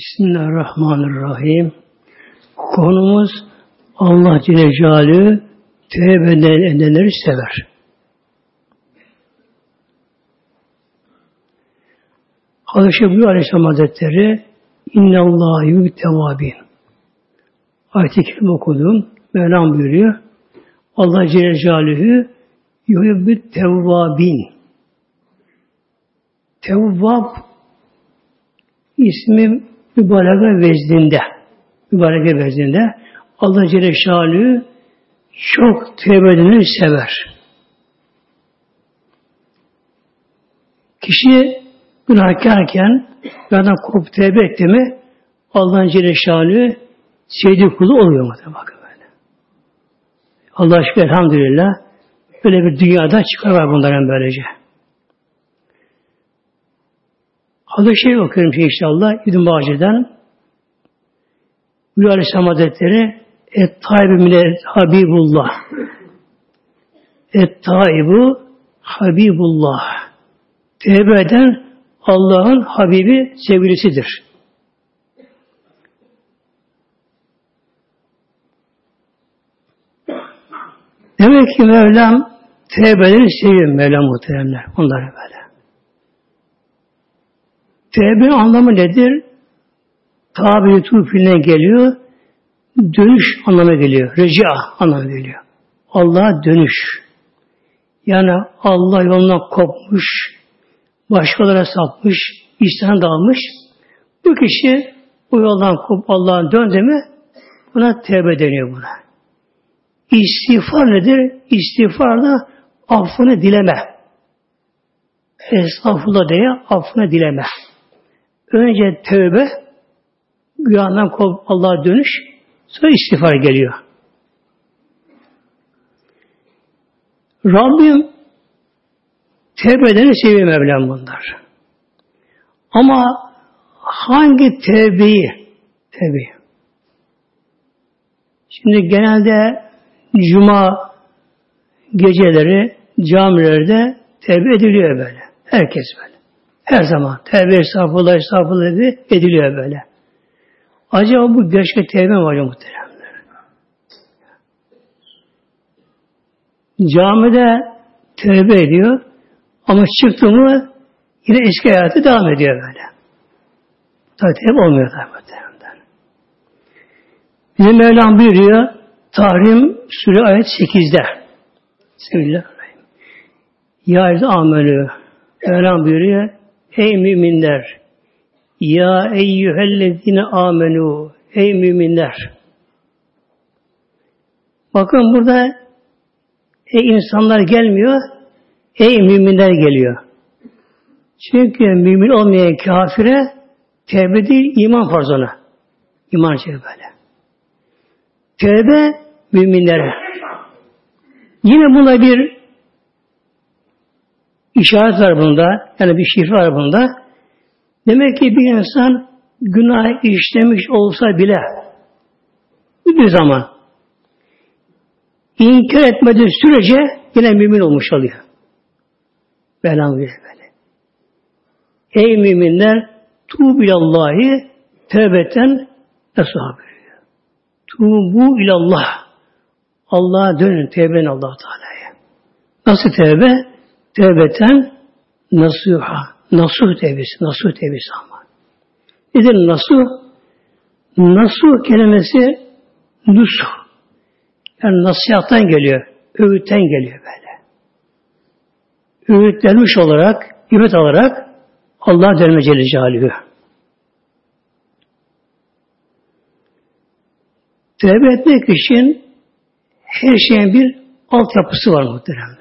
Bismillahirrahmanirrahim. Konumuz Allah Celle Celaluhu tevbe edenleri sever. Hazreti Şebi Aleyhisselam Hazretleri İnne Allah yubit tevabin. Ayet-i Kerim okudum. Mevlam buyuruyor. Allah Celle Celaluhu yuhibbit tevvabin. Tevvab ismi mübareke vezdinde mübareke vezdinde Allah Celle Şalı çok tevbe edeni sever. Kişi günahkarken benden kop tevbe etti mi Allah'ın Celle Şalı sevdiği kulu oluyor mu? Bakın böyle. Allah aşkına elhamdülillah böyle bir dünyada çıkar var bunların böylece. Hazreti şey okuyorum şey inşallah İbn Bağcı'dan Buyuruyor Aleyhisselam Hazretleri Et-taibu mine Habibullah Et-taibu Habibullah Tevbe eden Allah'ın Habibi sevgilisidir. Demek ki Mevlam tevbeleri seviyor Mevlam muhteremler. Onları böyle. Tevbe anlamı nedir? Tabi fiiline geliyor. Dönüş anlamına geliyor. Reca anlamına geliyor. Allah'a dönüş. Yani Allah yolundan kopmuş, başkalara sapmış, İslam dalmış. Bu kişi bu yoldan kop Allah'a döndü mi buna tevbe deniyor buna. İstiğfar nedir? İstiğfar da affını dileme. Estağfurullah diye affını dileme. Önce tövbe, günahdan kop Allah'a dönüş, sonra istiğfar geliyor. Rabbim tevbe edeni seviyor Mevlam bunlar. Ama hangi tevbeyi? Tevbeyi. Şimdi genelde cuma geceleri camilerde tevbe ediliyor böyle. Herkes böyle. Her zaman. Tevbe estağfurullah estağfurullah ediliyor böyle. Acaba bu gerçek tevbe mi var muhteremler? Camide tevbe ediyor ama çıktı mı yine eski hayatı devam ediyor böyle. Tabi tevbe olmuyor tabi muhteremler. Bizim Mevlam buyuruyor Tahrim Sure ayet 8'de Bismillahirrahmanirrahim. Ya amenü Mevlam buyuruyor Ey müminler ya eyyühellezine amenu ey müminler. Bakın burada ey insanlar gelmiyor, ey müminler geliyor. Çünkü mümin olmayan kafire tevbe değil iman farzına. İman şey böyle. Tevbe müminlere. Yine buna bir işaret var bunda. Yani bir şifre var bunda. Demek ki bir insan günah işlemiş olsa bile bir zaman inkar etmediği sürece yine mümin olmuş oluyor. Belam böyle. Ey müminler tuğb ilallahi tevbeten buyuruyor. Tuğbu ilallah. Allah'a dönün tevben Allah Teala'ya. Nasıl tevbe? Tevbeten nasuha. Nasuh tevbesi, nasuh tevbesi ama. Nedir nasuh? Nasuh kelimesi nusuh. Yani nasihattan geliyor, öğütten geliyor böyle. Öğütlenmiş olarak, ibret alarak Allah'a dönme Celle Celaluhu. Tevbe etmek için her şeyin bir altyapısı var muhteremler.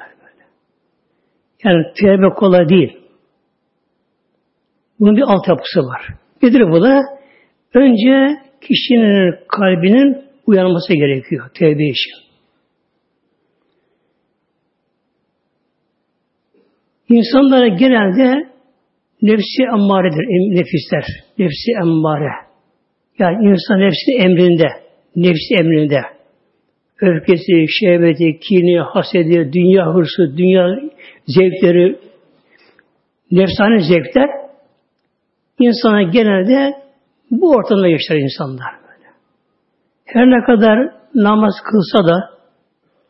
Yani tevbe kolay değil. Bunun bir altyapısı var. Nedir bu da? Önce kişinin kalbinin uyanması gerekiyor tevbe için. İnsanlara genelde nefsi emmaredir, nefisler. Nefsi emmare. Yani insan nefsi emrinde, nefsi emrinde. Öfkesi, şehveti, kini, hasedi, dünya hırsı, dünya zevkleri, nefsane zevkler insana genelde Bu ortamda yaşar insanlar böyle. Her ne kadar namaz kılsa da,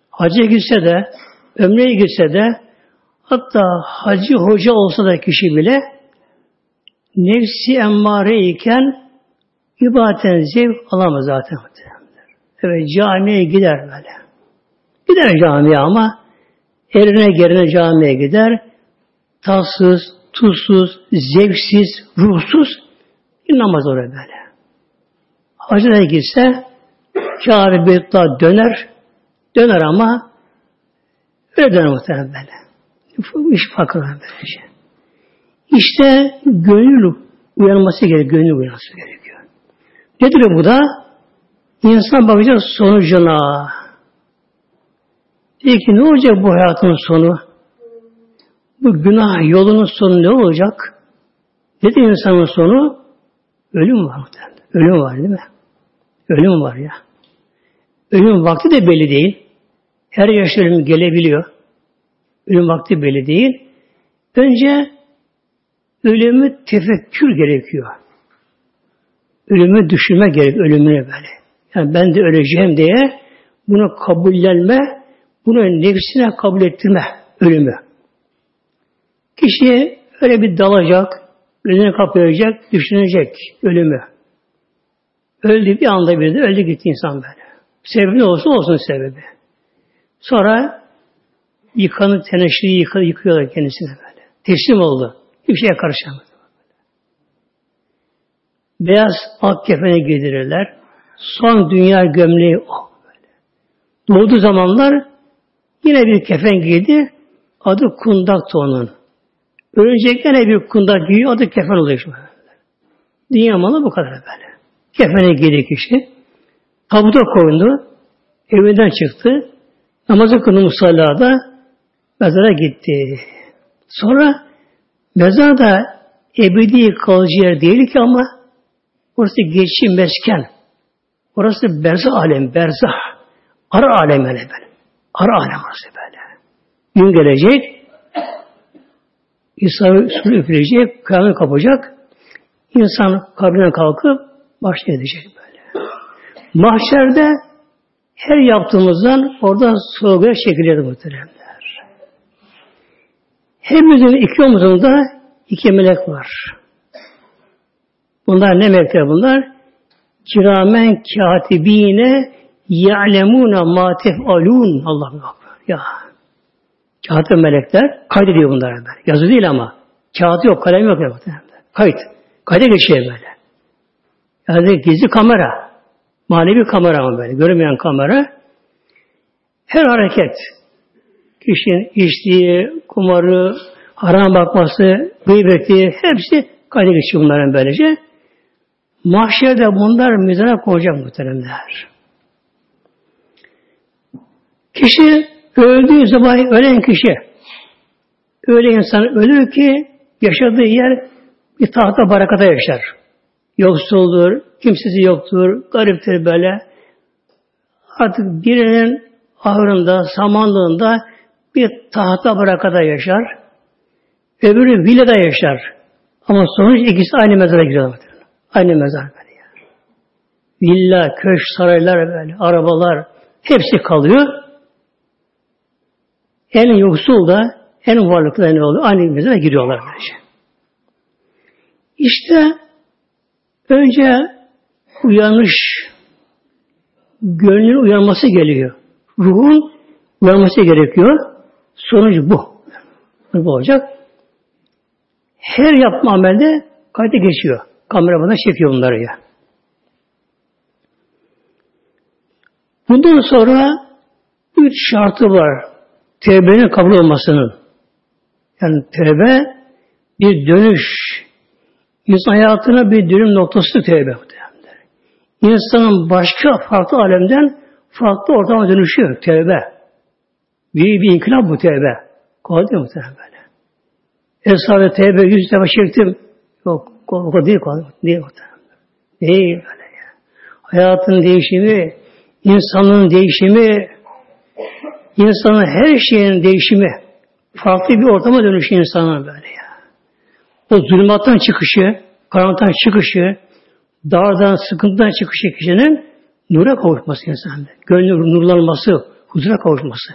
hacca gitse de, ömreye gitse de, hatta hacı hoca olsa da kişi bile nefsi emmare iken ibadetten zevk alamaz zaten. Evet camiye gider böyle. Gider camiye ama eline gerine camiye gider. Tatsız, tuzsuz, zevksiz, ruhsuz bir namaz oraya böyle. Hacı'ya gitse Kabe Beytullah döner. Döner ama öyle döner muhtemelen böyle. İş farkı var böylece. İşte gönül uyanması gerekiyor. Gönül uyanması gerekiyor. Nedir bu da? İnsan bakacak sonucuna. Peki ne olacak bu hayatın sonu? Bu günah yolunun sonu ne olacak? Nedir insanın sonu? Ölüm var muhtemelen. Ölüm var değil mi? Ölüm var ya. Ölüm vakti de belli değil. Her yaşta ölüm gelebiliyor. Ölüm vakti belli değil. Önce ölümü tefekkür gerekiyor. Ölümü düşünme gerek, ölümüne böyle. Yani ben de öleceğim diye bunu kabullenme, bunu nefsine kabul ettirme ölümü. Kişi öyle bir dalacak, gözünü kapayacak, düşünecek ölümü. Öldü bir anda bir de öldü gitti insan böyle. Sebebi ne olsun olsun sebebi. Sonra yıkanıp teneşriyi yıkadı, yıkıyorlar kendisine böyle. Teslim oldu. Hiçbir şeye karışamadı. Beyaz ak kefene giydirirler. Son dünya gömleği o. Böyle. Doğduğu zamanlar yine bir kefen giydi. Adı kundaktı onun. Ölecek yine bir kundak giyiyor. Adı kefen oluyor. Şimdi. Dünya malı bu kadar böyle. Kefene giydi kişi. Tabuta koyundu. Evinden çıktı. Namazı kıldı musallada. Mezara gitti. Sonra mezar da ebedi kalıcı yer değil ki ama orası geçici mesken. Orası berzah alem, berzah. Ara alem öyle böyle. Ara alem böyle. Gün gelecek, İsa suru üfleyecek, kıyamet kapacak. İnsan kabrinden kalkıp başlayacak böyle. Mahşerde her yaptığımızdan oradan sorguya çekilir muhteremler. Hepimizin iki omuzunda iki melek var. Bunlar ne melekler bunlar? Kiramen katibine ya'lemuna ma tef'alun. Allah Ya. Kağıtlı melekler kaydediyor bunlar böyle. Yazı değil ama. Kağıt yok, kalem yok. Kayıt. Kayda geçiyor böyle. Yani gizli kamera. Manevi kamera ama böyle. Görünmeyen kamera. Her hareket. Kişinin içtiği, kumarı, haram bakması, gıybeti hepsi kayda geçiyor bunların böylece. Mahşerde bunlar mizana koyacak muhteremler. Kişi öldüğü zaman ölen kişi öyle insan ölür ki yaşadığı yer bir tahta barakata yaşar. Yoksuldur, kimsesi yoktur, gariptir böyle. Artık birinin ahırında, samanlığında bir tahta barakata yaşar. Öbürü villada yaşar. Ama sonuç ikisi aynı mezara gidiyorlar. Aynı mezar böyle. Villa, köşk, saraylar böyle, arabalar hepsi kalıyor. En yoksul da en varlıklı ne oluyor? Aynı mezara giriyorlar böylece. İşte önce uyanış, gönlün uyanması geliyor. Ruhun uyanması gerekiyor. Sonuç bu. Bu olacak. Her yapma amelde kayda geçiyor. Kamera bana çekiyor bunları ya. Bundan sonra üç şartı var. Tevbenin kabul olmasının. Yani tevbe bir dönüş. İnsan hayatına bir dönüm noktası tevbe. İnsanın başka farklı alemden farklı ortama dönüşüyor tevbe. Büyük bir inkılap bu tevbe. Kolay değil muhtemelen böyle. Eshab-ı tevbe yüz defa çektim. Yok o kadar değil kolay. Değil muhtemelen. Değil böyle ya. Hayatın değişimi, insanın değişimi, insanın her şeyin değişimi, farklı bir ortama dönüşü insanın böyle ya. O zulmattan çıkışı, karanlıktan çıkışı, dardan, sıkıntıdan çıkışı kişinin nura kavuşması insanda. Gönlün nurlanması, huzura kavuşması.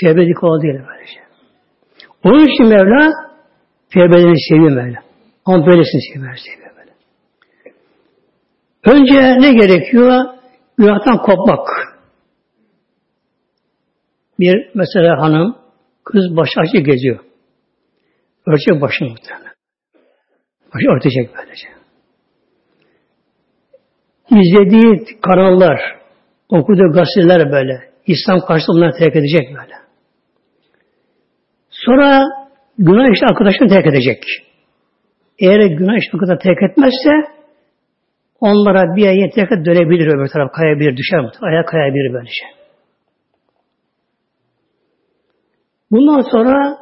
Tevbe kolay değil böylece. Onun için Mevla tevbelerini seviyor Mevla. Ama böylesini seviyor, seviyor böyle. Önce ne gerekiyor? Günahtan kopmak. Bir mesela hanım kız başı açık geziyor. Örtecek başını muhtemelen. Başı örtecek böylece. İzlediği kanallar, okuduğu gazeteler böyle. İslam karşıtı onları terk edecek böyle. Sonra günah işte arkadaşını terk edecek. Eğer günah işte arkadaşını terk etmezse onlara bir ayet terk dönebilir öbür taraf kayabilir, düşer mi? Ayağa kayabilir böylece. Bundan sonra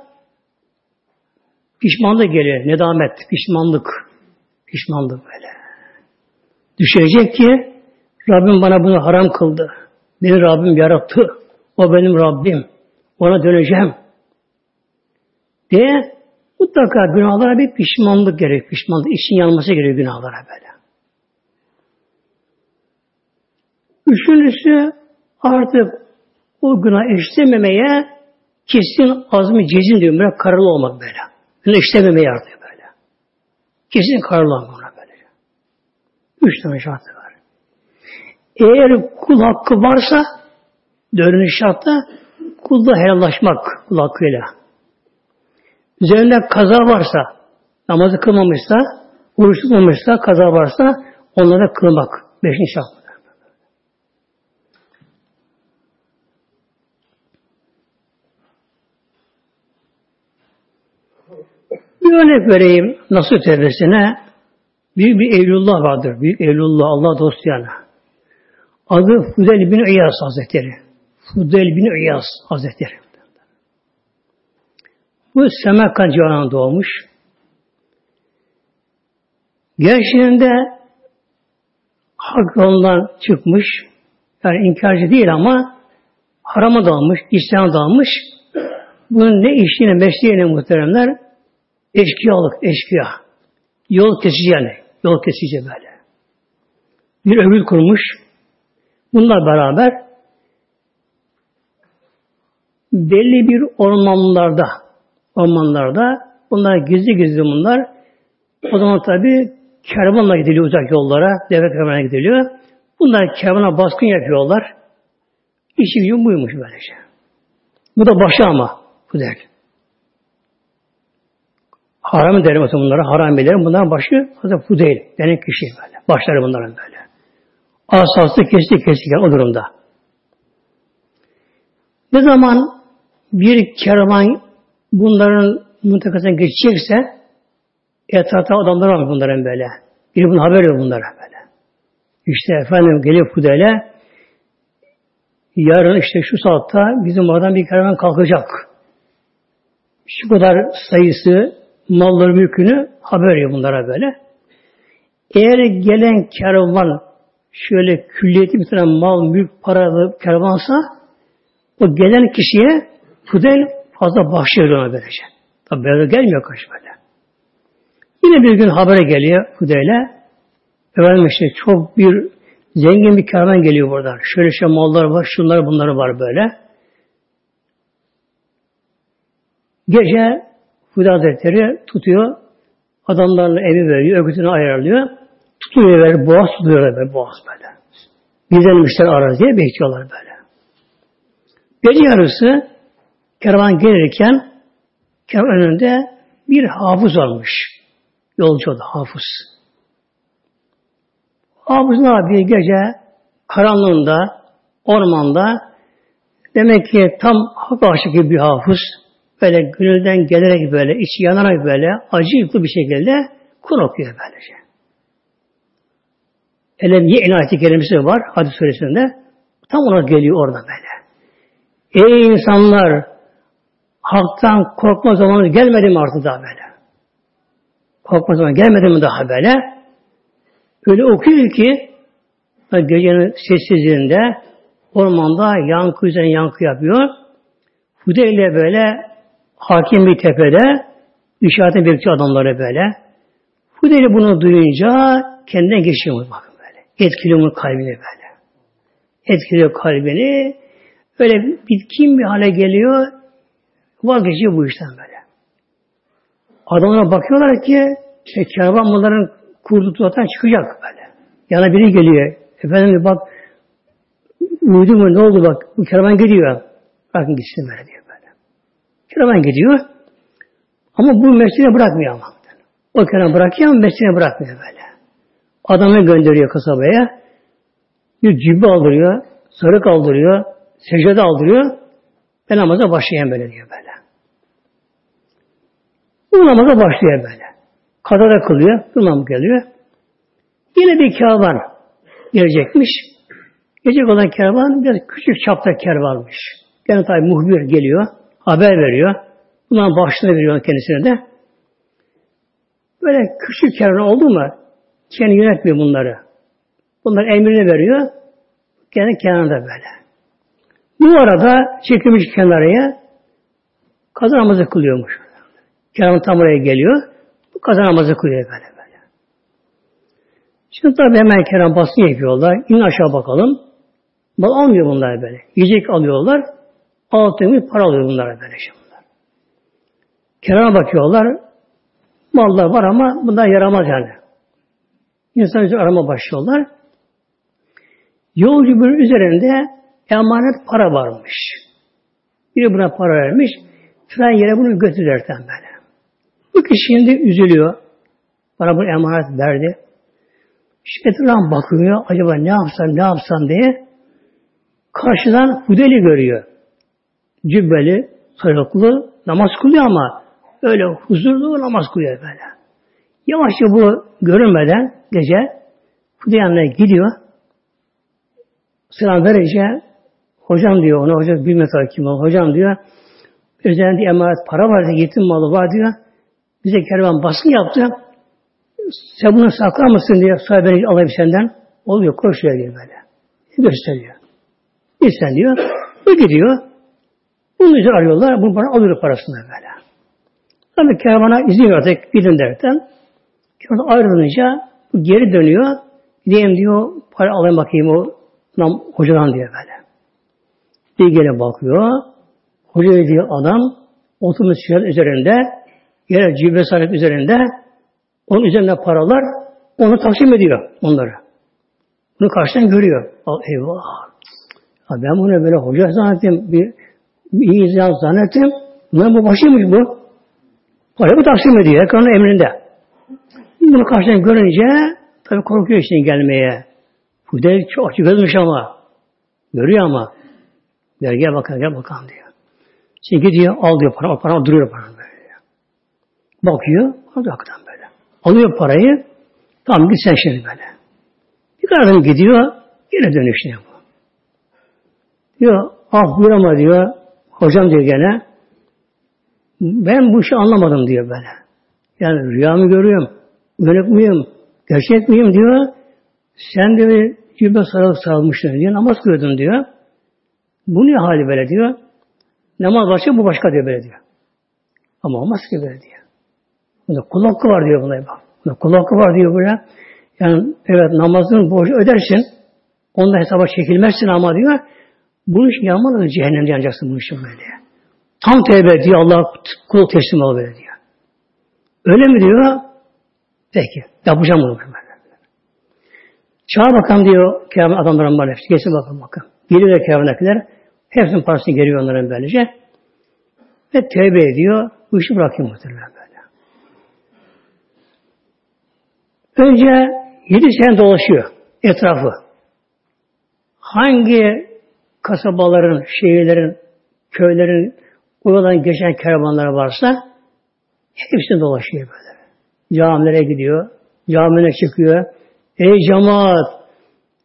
pişmanlık geliyor. Nedamet, pişmanlık. Pişmanlık böyle. Düşecek ki Rabbim bana bunu haram kıldı. Beni Rabbim yarattı. O benim Rabbim. Ona döneceğim. Diye mutlaka günahlara bir pişmanlık gerek. Pişmanlık. için yanması gerekiyor günahlara böyle. Üçüncüsü artık o günah işlememeye kesin azmi cezin diyor. Böyle kararlı olmak böyle. Günah işlememeye artık böyle. Kesin kararlı olmak böyle. Üç tane şartı var. Eğer kul hakkı varsa dördüncü şartta kulda helallaşmak kul hakkıyla. Üzerinde kaza varsa, namazı kılmamışsa, oruç tutmamışsa, kaza varsa onlara kılmak. Beşinci şart. Bir örnek vereyim nasıl tevbesine. Büyük bir evlullah vardır. Büyük evlullah, Allah dostu yani. Adı Fudel bin İyaz Hazretleri. Fudel bin İyaz Hazretleri. Bu Semerkant civarında doğmuş. Gençliğinde hak yolundan çıkmış. Yani inkarcı değil ama harama dalmış, İslam'a dalmış. Bunun ne işine, mesleğine muhteremler eşkıyalık, eşkıya. Yol kesici yani. Yol kesici böyle. Bir ömür kurmuş. Bunlar beraber belli bir ormanlarda ormanlarda bunlar gizli gizli bunlar o zaman tabi kervanla gidiliyor uzak yollara deve kervanına gidiliyor. Bunlar kervana baskın yapıyorlar. İşi gücü böylece. Bu da başı ama bu der. Haram derim o bunlara. Haram ederim. Bunların başı Hazreti Fudeyl denen kişi böyle. Başları bunların böyle. Asası kesti kesti o durumda. Ne zaman bir kervan bunların mıntakasına geçecekse etrafta adamlar var bunların böyle. Biri bunun haber yok bunlara böyle. İşte efendim geliyor Fudeyl'e yarın işte şu saatte bizim oradan bir kervan kalkacak. Şu kadar sayısı malları mülkünü haber veriyor bunlara böyle. Eğer gelen kervan şöyle külliyeti bir mal, mülk, paralı kervansa o gelen kişiye Fudel fazla bahşiyor ona böylece. Tabi böyle gelmiyor kaç böyle. Yine bir gün habere geliyor Fudel'e. Efendim işte çok bir zengin bir kervan geliyor burada. Şöyle şey mallar var, şunlar bunları var böyle. Gece Hüda Hazretleri tutuyor. Adamlarla evi veriyor, örgütünü ayarlıyor. Tutuyor böyle, boğaz tutuyor böyle, boğaz böyle. Gizlenmişler arar diye bekliyorlar böyle. Gece yarısı kervan gelirken kervan önünde bir hafız olmuş. Yolcu oldu hafız. Hafız ne yapıyor gece karanlığında, ormanda demek ki tam hak aşık bir hafız böyle gönülden gelerek böyle, içi yanarak böyle, acı bir şekilde Kur okuyor böylece. Elem ye ayeti kelimesi var hadis suresinde. Tam ona geliyor orada böyle. Ey insanlar halktan korkma zamanı gelmedi mi artık daha böyle? Korkma zamanı gelmedi mi daha böyle? Öyle okuyor ki gecenin sessizliğinde ormanda yankı üzerine yankı yapıyor. Hudeyle böyle hakim bir tepede işaretin bekliyor adamları böyle. Hudeyli bunu duyunca kendinden geçiyor bakın böyle. Etkiliyor mu kalbini böyle. Etkiliyor kalbini. Böyle bitkin bir hale geliyor. Vazgeçiyor bu işten böyle. Adamlara bakıyorlar ki işte kervan bunların kurdu tuzaktan çıkacak böyle. Yana biri geliyor. Efendim bak uyudu mu ne oldu bak bu kervan gidiyor. Bakın gitsin böyle diyor. Kervan gidiyor. Ama bu mesleğini bırakmıyor ama. O kervan bırakıyor ama mesleğini bırakmıyor böyle. Adamı gönderiyor kasabaya. Bir cübbe aldırıyor. Sarık aldırıyor. Secde aldırıyor. Ben namaza başlayayım böyle diyor böyle. Bu namaza başlıyor böyle. Kadara kılıyor. Imam geliyor. Yine bir kervan gelecekmiş. Gelecek olan kervan biraz küçük çapta kervanmış. Yani tabi muhbir geliyor. Haber veriyor. Bundan başlığını veriyor kendisine de. Böyle küçük kervan oldu mu kendi yönetmiyor bunları. Bunlar emrini veriyor. Kendi kenarında böyle. Bu arada çekilmiş kenarıya kaza namazı kılıyormuş. Kervan tam oraya geliyor. Bu kaza namazı kılıyor böyle böyle. Şimdi tabi hemen kervan basın yapıyorlar. İn aşağı bakalım. Mal almıyor bunlar böyle. Yiyecek alıyorlar. Altın bir para alıyor bunlar böyle şimdi. Kerana bakıyorlar. Mallar var ama bunlar yaramaz yani. İnsan üzerine arama başlıyorlar. Yolcu bir üzerinde emanet para varmış. Biri buna para vermiş. Filan yere bunu götür derken böyle. Bu kişi şimdi üzülüyor. Bana bu emanet verdi. İşte etrafına bakıyor. Acaba ne yapsam ne yapsam diye. Karşıdan Hudeli görüyor. Cübbeli, sarıklı, namaz kılıyor ama öyle huzurlu namaz kılıyor böyle. Yavaşça bu görünmeden gece Hudeli yanına gidiyor. Selam verince hocam diyor ona, hocam bilmez kim o, hocam diyor üzerinde emanet para var yetim malı var diyor. Bize kervan basın yaptı. Sen bunu saklar mısın diye sahibi alayım senden. Oluyor, koşuyor diyor böyle. Gösteriyor. İsten diyor. Bu gidiyor. Bunu üzere arıyorlar. Bunu bana alıyor parasını böyle. Tabi kervana izin verdik gidin derken kervan ayrılınca geri dönüyor. Gideyim diyor para alayım bakayım o nam, hocadan diyor böyle. Bir gene bakıyor. Hoca diyor adam oturmuş yer üzerinde yere cibre sahip üzerinde onun üzerinde paralar onu taksim ediyor onları. Bunu karşıdan görüyor. Eyvah. Ya ben bunu böyle hoca zannettim. Bir bir izah zannettim. Bunların bu başıymış bu. Parayı bu taksim ediyor. Ekranın emrinde. Bunu karşıdan görünce tabi korkuyor işte gelmeye. Bu de çok açık gözmüş ama. Görüyor ama. Gel gel bakalım gel bakalım diyor. Şimdi gidiyor al diyor para, para duruyor para böyle. Bakıyor, alıyor hakikaten böyle. Alıyor parayı, tamam git sen şimdi böyle. Bir kadar gidiyor, yine dönüşüyor bu. Diyor, ah buyur ama diyor, Hocam diyor gene ben bu işi anlamadım diyor böyle. Yani rüya mı görüyorum? Uyanık mıyım? Gerçek miyim diyor. Sen de cübbe sarılıp sarılmışsın diyor. Namaz kılıyordun diyor. Bu ne hali böyle diyor. Namaz başka bu başka diyor böyle diyor. Ama olmaz ki böyle diyor. Bunda kul hakkı var diyor buna. Bunda kul hakkı var diyor buraya. Yani evet namazın borcu ödersin. Onda hesaba çekilmezsin ama diyor. Bunun için yanmadan cehennemde yanacaksın bunun için böyle. Tam tevbe diyor Allah kul teslim ol böyle diyor. Öyle mi diyor? Peki. Yapacağım bunu böyle. Çağır bakalım diyor kıyamet adamların var hepsi. Geçsin bakalım bakın. Geliyor kıyametler. Hepsinin parasını geliyor onların böylece. Ve tevbe ediyor. Bu işi bırakıyor muhtemelen böyle. Önce yedi sene dolaşıyor etrafı. Hangi kasabaların, şehirlerin, köylerin oradan geçen kervanlar varsa hepsini dolaşıyor böyle. Camilere gidiyor, camine çıkıyor. Ey cemaat,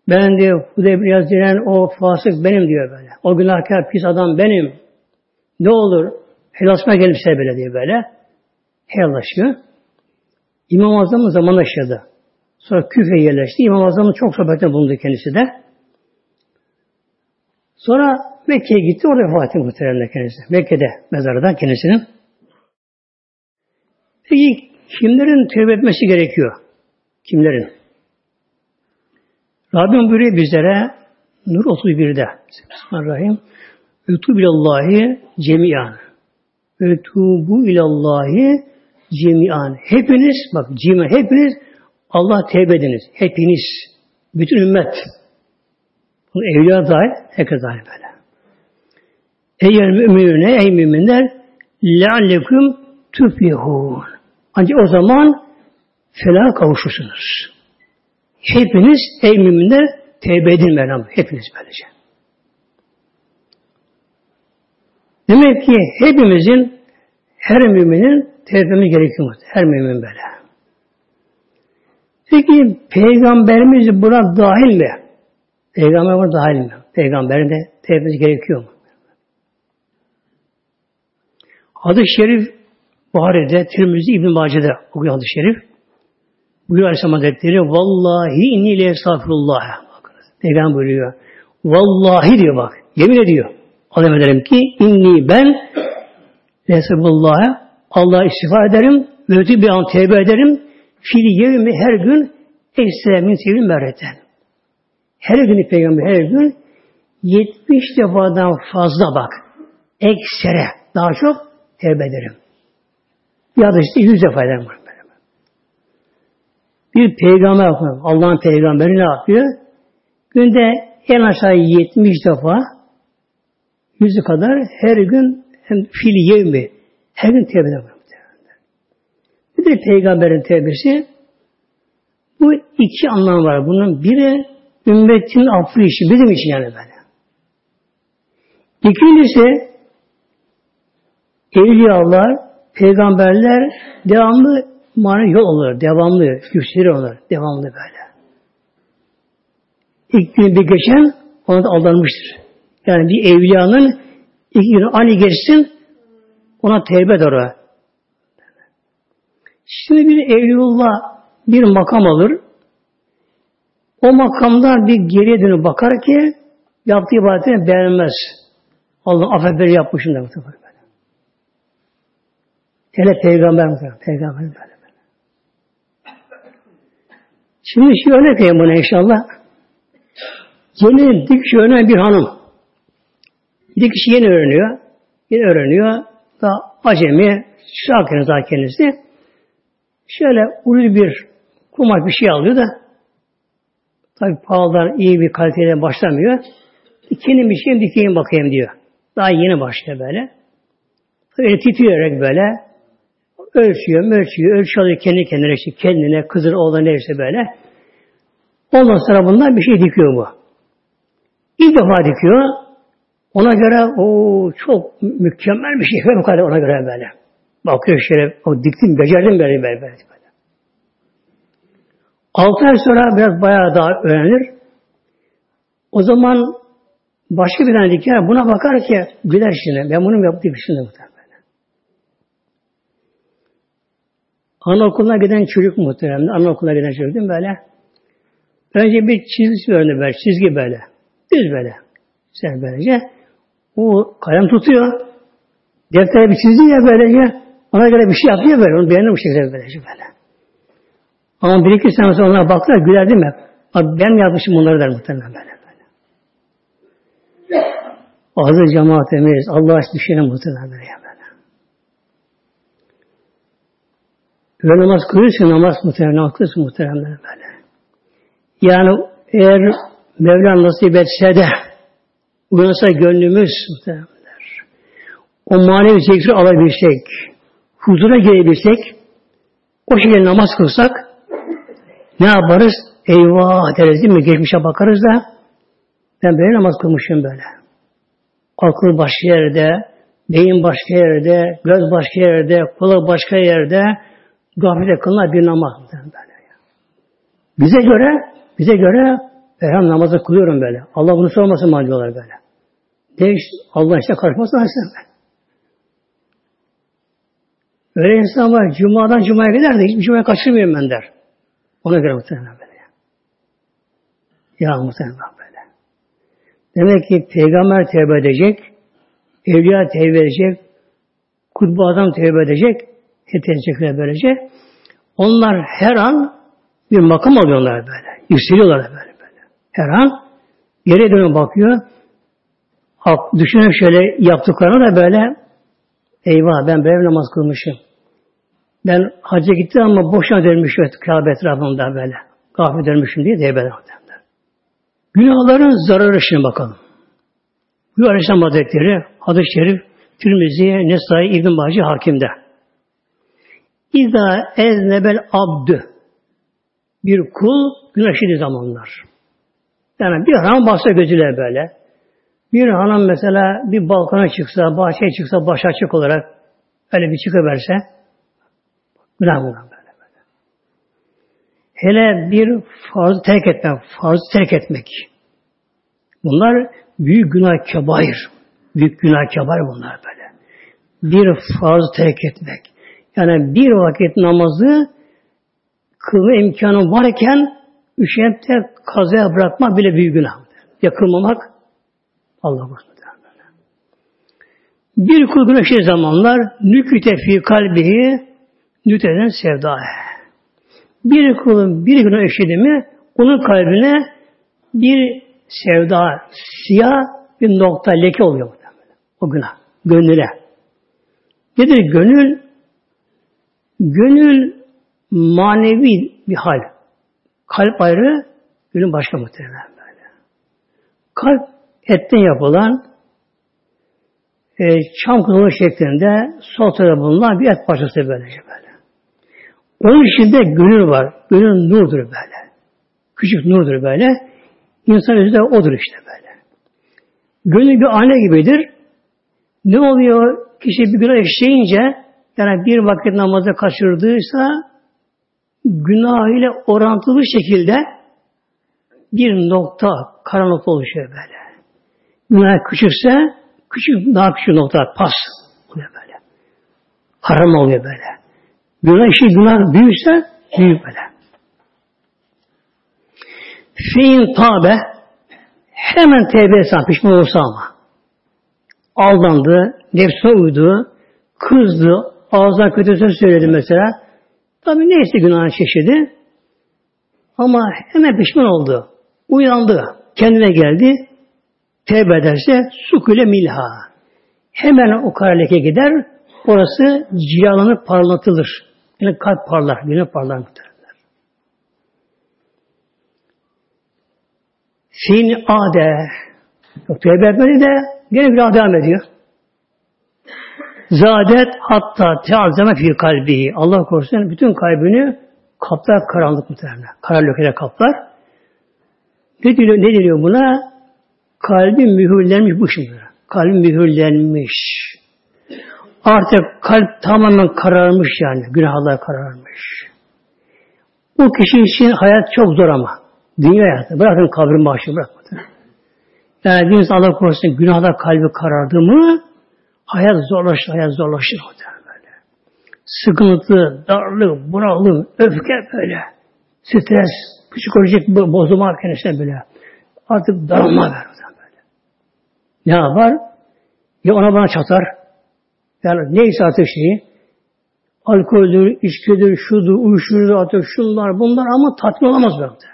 ben diyor Hudeybiye denen o fasık benim diyor böyle. O günahkar pis adam benim. Ne olur helasma gelirse böyle diyor böyle. Helallaşıyor. İmam Azam'ın zamanı yaşadı. Sonra Küfe'ye yerleşti. İmam Azam'ın çok sohbetine bulundu kendisi de. Sonra Mekke'ye gitti. Orada vefat etti muhteremler kendisi. Mekke'de mezardan kendisinin. Peki kimlerin tövbe etmesi gerekiyor? Kimlerin? Rabbim buyuruyor bizlere Nur 31'de Bismillahirrahmanirrahim Ötûb ilallahi cemiyan Ötûbu ilallahi cemiyan Hepiniz bak cemiyan hepiniz Allah tevbe ediniz. Hepiniz. Bütün ümmet. Bunu evliya dahil, herkes dahil böyle. Eğer müminine, ey müminler leallekum tüflihun. Ancak o zaman felah kavuşursunuz. Hepiniz ey müminler tevbe edin Mevlam. Hepiniz böylece. Demek ki hepimizin her müminin tevbemiz gerekiyor. Her mümin böyle. Peki peygamberimiz buna dahil mi? Peygamber buna dahil mi? Peygamberin de tevbemiz gerekiyor mu? Hadis-i Şerif Buhari'de, Tirmizi İbn-i Mace'de okuyor hadis-i Şerif. Buyuruyor Aleyhisselam Hazretleri Vallahi inni le estağfirullah. Peygamber buyuruyor. Vallahi diyor bak. Yemin ediyor. Adam ederim ki inni ben le estağfirullah. Allah'a istiğfar ederim. Ve bir an tevbe ederim. Fil yevmi her gün ekstra min sevil merreten. Her gün peygamber her gün 70 defadan fazla bak. Eksere. Daha çok tevbe ederim. Ya da işte 100 defa ederim. Bir peygamber Allah'ın peygamberi ne yapıyor? Günde en aşağı 70 defa yüzü kadar her gün hem fil yevmi her gün tevbe eder. Bir de peygamberin tevbesi bu iki anlam var. Bunun biri ümmetin affı işi. Bizim için yani böyle. İkincisi evliyalar, peygamberler devamlı manevi yol olur. Devamlı yükselir olur. Devamlı böyle. İlk gün bir geçen ona da aldanmıştır. Yani bir evliyanın ilk gün ani geçsin ona tevbe eder. Şimdi bir evlullah bir makam alır. O makamdan bir geriye dönüp bakar ki yaptığı ibadetini beğenmez. Allah affetleri yapmışım da böyle. Hele peygamber? Peygamber böyle. böyle. Şimdi şu örnek vereyim buna inşallah. Yeni dikiş öğrenen bir hanım. Dikiş yeni öğreniyor. Yeni öğreniyor. Da acemi, şakir daha kendisi. Şöyle ucuz bir kumaş bir şey alıyor da tabi pahalıdan iyi bir kaliteden başlamıyor. Kendim bir şey dikeyim bakayım diyor. Daha yeni başlıyor böyle. Öyle titreyerek böyle ölçüyor, ölçüyor, ölçü alıyor kendi kendine işte kendine, kızır oğlan neyse böyle. Ondan sonra bundan bir şey dikiyor bu. İlk defa dikiyor. Ona göre o çok mükemmel bir şey. Bu kadar ona göre böyle. Bakıyor şöyle, o diktim, becerdim böyle böyle. böyle. Altı ay sonra biraz bayağı daha öğrenir. O zaman başka bir tane diker, buna bakar ki güler şimdi. Ben bunu yaptım şimdi muhtemelen. Anaokuluna giden çocuk muhtemelen. Anaokuluna giden çocuk değil mi böyle? Önce bir çizgi örneği böyle, çizgi böyle. Düz böyle. Sen böylece. O kalem tutuyor. Deftere bir çizdi ya böylece. Ona göre bir şey yapıyor böyle. Onu beğenir bu şekilde böylece böyle. Ama bir iki sene sonra onlara baktılar güler değil mi? Abi ben yapmışım bunları der muhtemelen böyle. böyle. Azı cemaatimiz, Allah aşkına düşelim muhtemelen böyle. böyle. Ve namaz kılıyorsun namaz muhtemelen, namaz kılıyorsun muhtemelen böyle. Yani eğer Mevla nasip etse de uyansa gönlümüz muhtemelen o manevi zevkleri alabilsek, huzura gelebilsek, o şekilde namaz kılsak, ne yaparız? Eyvah deriz değil mi? Geçmişe bakarız da ben böyle namaz kılmışım böyle. Akıl başka yerde, beyin başka yerde, göz başka yerde, kulak başka yerde, gaflete kılınan bir namaz. Böyle. Bize göre, bize göre hem namazı kılıyorum böyle. Allah bunu sormasın mı diyorlar böyle. Değiş, Allah işte karışmasın aslında. Öyle insan var, cumadan cumaya gider de hiçbir cumaya kaçırmıyorum ben der. Ona göre muhtemelen böyle. Ya muhtemelen böyle. Demek ki peygamber tevbe edecek, evliya tevbe edecek, kutbu adam tevbe edecek, edecekler böylece. Onlar her an bir makam alıyorlar böyle. Yükseliyorlar böyle böyle. Her an geri dönüp bakıyor. Düşünün şöyle yaptıklarını da böyle eyvah ben böyle namaz kılmışım. Ben hacca gittim ama boşuna dönmüşüm Kabe etrafında böyle. Kahve dönmüşüm diye diye böyle. Günahların zararı şimdi bakalım. Bu Aleyhisselam Hazretleri hadis-i şerif Tirmizi'ye Nesai İbn Maci Hakim'de. İza eznebel abdü bir kul işlediği zamanlar. Yani bir hanım baksa gözüyle böyle. Bir hanım mesela bir balkona çıksa, bahçeye çıksa baş açık olarak öyle bir çıkıverse günah böyle, böyle. Hele bir farzı terk etmek, farzı terk etmek. Bunlar büyük günah kebair. Büyük günah kebair bunlar böyle. Bir farzı terk etmek. Yani bir vakit namazı kılma imkanı varken üşenip de kazaya bırakmak bile büyük günah. Yakılmamak Allah korusun. Bir kul güneşli zamanlar nüküte fi kalbihi nüteden sevda. Bir kulun bir günah işledi mi onun kalbine bir sevda, siyah bir nokta leke oluyor. O günah. Gönüle. Nedir gönül? Gönül manevi bir hal. Kalp ayrı, gönül başka muhtemelen böyle. Kalp etten yapılan e, çam kızılı şeklinde sol tarafta bulunan bir et parçası böylece böyle. Onun içinde gönül var. Gönül nurdur böyle. Küçük nurdur böyle. İnsan özü de odur işte böyle. Gönül bir anne gibidir. Ne oluyor? Kişi bir günah işleyince yani bir vakit namazı kaçırdıysa günah ile orantılı şekilde bir nokta karanlık oluşuyor böyle. Günah küçükse küçük daha küçük nokta pas oluyor böyle. Haram oluyor böyle. Günah işi günah büyükse büyük böyle. Fiin tabe hemen tevbe etsen pişman olsa ama aldandı, nefsine uydu, kızdı, ağzına kötü söz söyledi mesela. Tabi neyse günahın çeşidi. Ama hemen pişman oldu. Uyandı. Kendine geldi. Tevbe ederse sukule milha. Hemen o kara gider. Orası cilalanıp parlatılır. Yani kalp parlar. Güne parlar muhtemelen. Fin ade. Yok etmedi de gene günah devam ediyor. Zadet hatta teazeme fi kalbi. Allah korusun bütün kalbini kaplar karanlık muhtemelen. Kara lökele kaplar. Ne diyor, ne diyor buna? Kalbi mühürlenmiş bu şimdi. Kalbi mühürlenmiş. Artık kalp tamamen kararmış yani. Günahlar kararmış. Bu kişi için hayat çok zor ama. Dünya hayatı. Bırakın kabrin başı bırakmadı. Yani bir Allah korusun günahda kalbi karardı mı hayat zorlaşır, hayat zorlaşır. Böyle. Sıkıntı, darlık, bunalım, öfke böyle. Stres, psikolojik bozulma kendisine böyle. Artık daralma böyle. Ne yapar? Ya ona bana çatar. Yani neyse artık şeyi. Alkoldür, içkidir, şudur, uyuşturucu artık şunlar, bunlar ama tatmin olamaz böyle.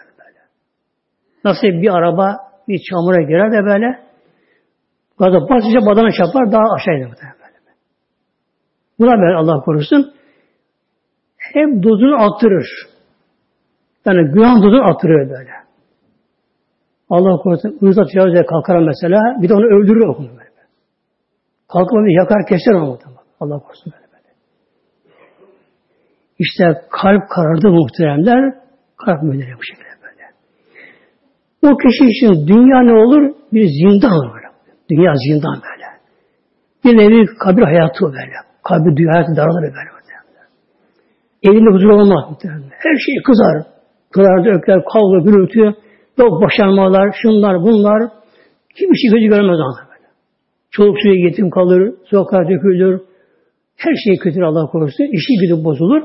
Nasıl bir araba bir çamura girer de böyle gaza basınca badana çapar daha aşağı iner böyle. Buna böyle Allah korusun hem dozunu arttırır. Yani günah dozunu arttırıyor böyle. Allah korusun uyuza tecavüze kalkar mesela bir de onu öldürür okunu böyle. Kalkıp yakar keser onu Allah korusun böyle böyle. İşte kalp karardı muhteremler kalp müdürü bu şekilde. O kişi için dünya ne olur? Bir zindan böyle. Dünya zindan böyle. Bir nevi kabir hayatı böyle. Kabir dünya hayatı daralır böyle. Evinde huzur olmaz. Her şey kızar. Kızar, dökler, kavga, gürültü, yok boşanmalar, şunlar, bunlar. Kim işi gözü görmez böyle. Çoluk suya yetim kalır, sokaklar dökülür. Her şey kötü Allah korusun. İşi gücü bozulur.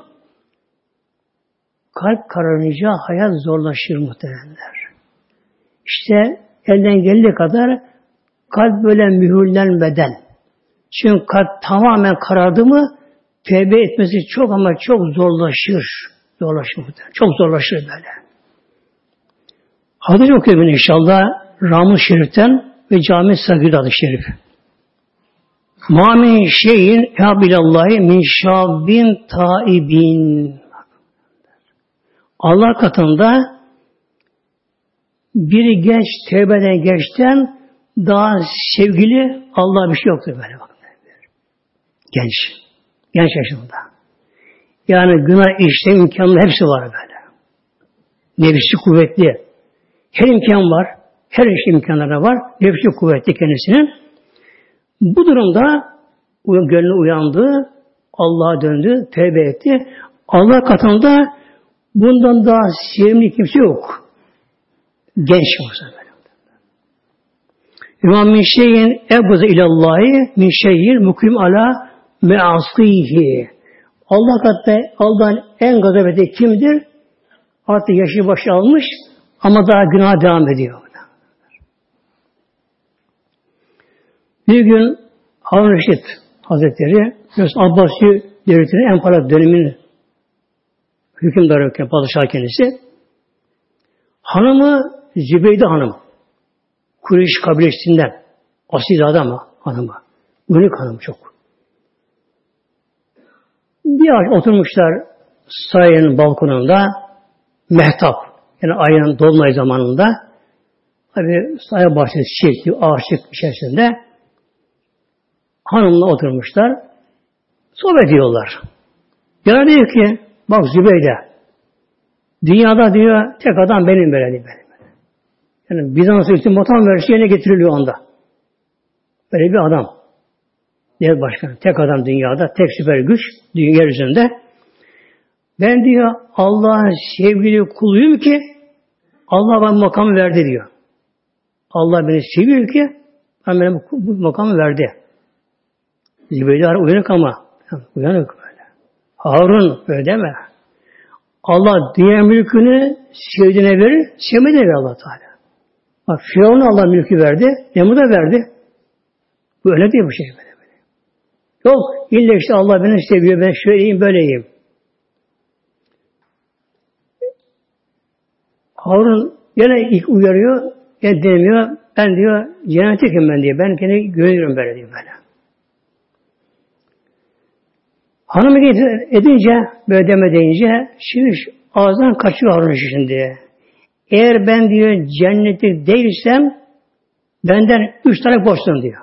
Kalp kararınca hayat zorlaşır muhtemelenler. İşte elden geldiği kadar kalp böyle mühürlenmeden çünkü kalp tamamen karardı mı tevbe etmesi çok ama çok zorlaşır. Zorlaşır. Çok zorlaşır böyle. Hadis okuyalım inşallah Ramuz Şerif'ten ve Cami Sagir adı Şerif. Ma min şeyin ehabilallahi min şabbin taibin. Allah katında bir genç tevbeden gençten daha sevgili Allah bir şey yoktur böyle bakın. Genç. Genç yaşında. Yani günah işlem imkanı hepsi var böyle. Nefsi kuvvetli. Her imkan var. Her iş imkanları var. Nefsi kuvvetli kendisinin. Bu durumda gönlü uyandı. Allah'a döndü. Tevbe etti. Allah katında bundan daha sevimli kimse yok. Genç böyle. İmam min şeyin ebgazı ilallahi min şeyin mukim ala measihi. Allah katında Allah'ın en gazabeti kimdir? Artık yaşı başı almış ama daha günah devam ediyor. Bir gün Harun Reşit Hazretleri Abbasi devletinin en parlak döneminin hükümdarı padişah kendisi hanımı Zübeyde Hanım Kureyş kabilesinden asil adam hanımı. Unik hanım çok. Bir ay oturmuşlar sarayın balkonunda mehtap yani ayın dolunay zamanında tabi saray bahçesi çiçekli ağaçlık içerisinde hanımla oturmuşlar sohbet ediyorlar. Yani diyor ki bak Zübeyde dünyada diyor tek adam benim böyle diyor. Yani Bizans hüküm vatan verisi yerine getiriliyor anda. Böyle bir adam. Devlet başkanı. Tek adam dünyada. Tek süper güç. Dünya üzerinde. Ben diyor Allah'ın sevgili kuluyum ki Allah bana makamı verdi diyor. Allah beni seviyor ki bana bu makamı verdi. Zübeyde uyanık ama. Uyanık böyle. Harun öyle deme. Allah dünya mülkünü sevdiğine verir, sevmediğine verir allah Teala. Bak Firavun'a Allah mülkü verdi. Nemrut'a verdi. Bu öyle değil bu şey böyle. böyle. Yok illa işte Allah beni seviyor. Ben şöyleyim böyleyim. Harun yine ilk uyarıyor. Yani demiyor. Ben diyor cennetikim ben diyor. Ben kendi görüyorum böyle diyor böyle. Hanımı edince böyle deme deyince şimdi ağzından kaçıyor Harun şimdi. Eğer ben diyor cennetlik değilsem benden üç tane borçsun diyor.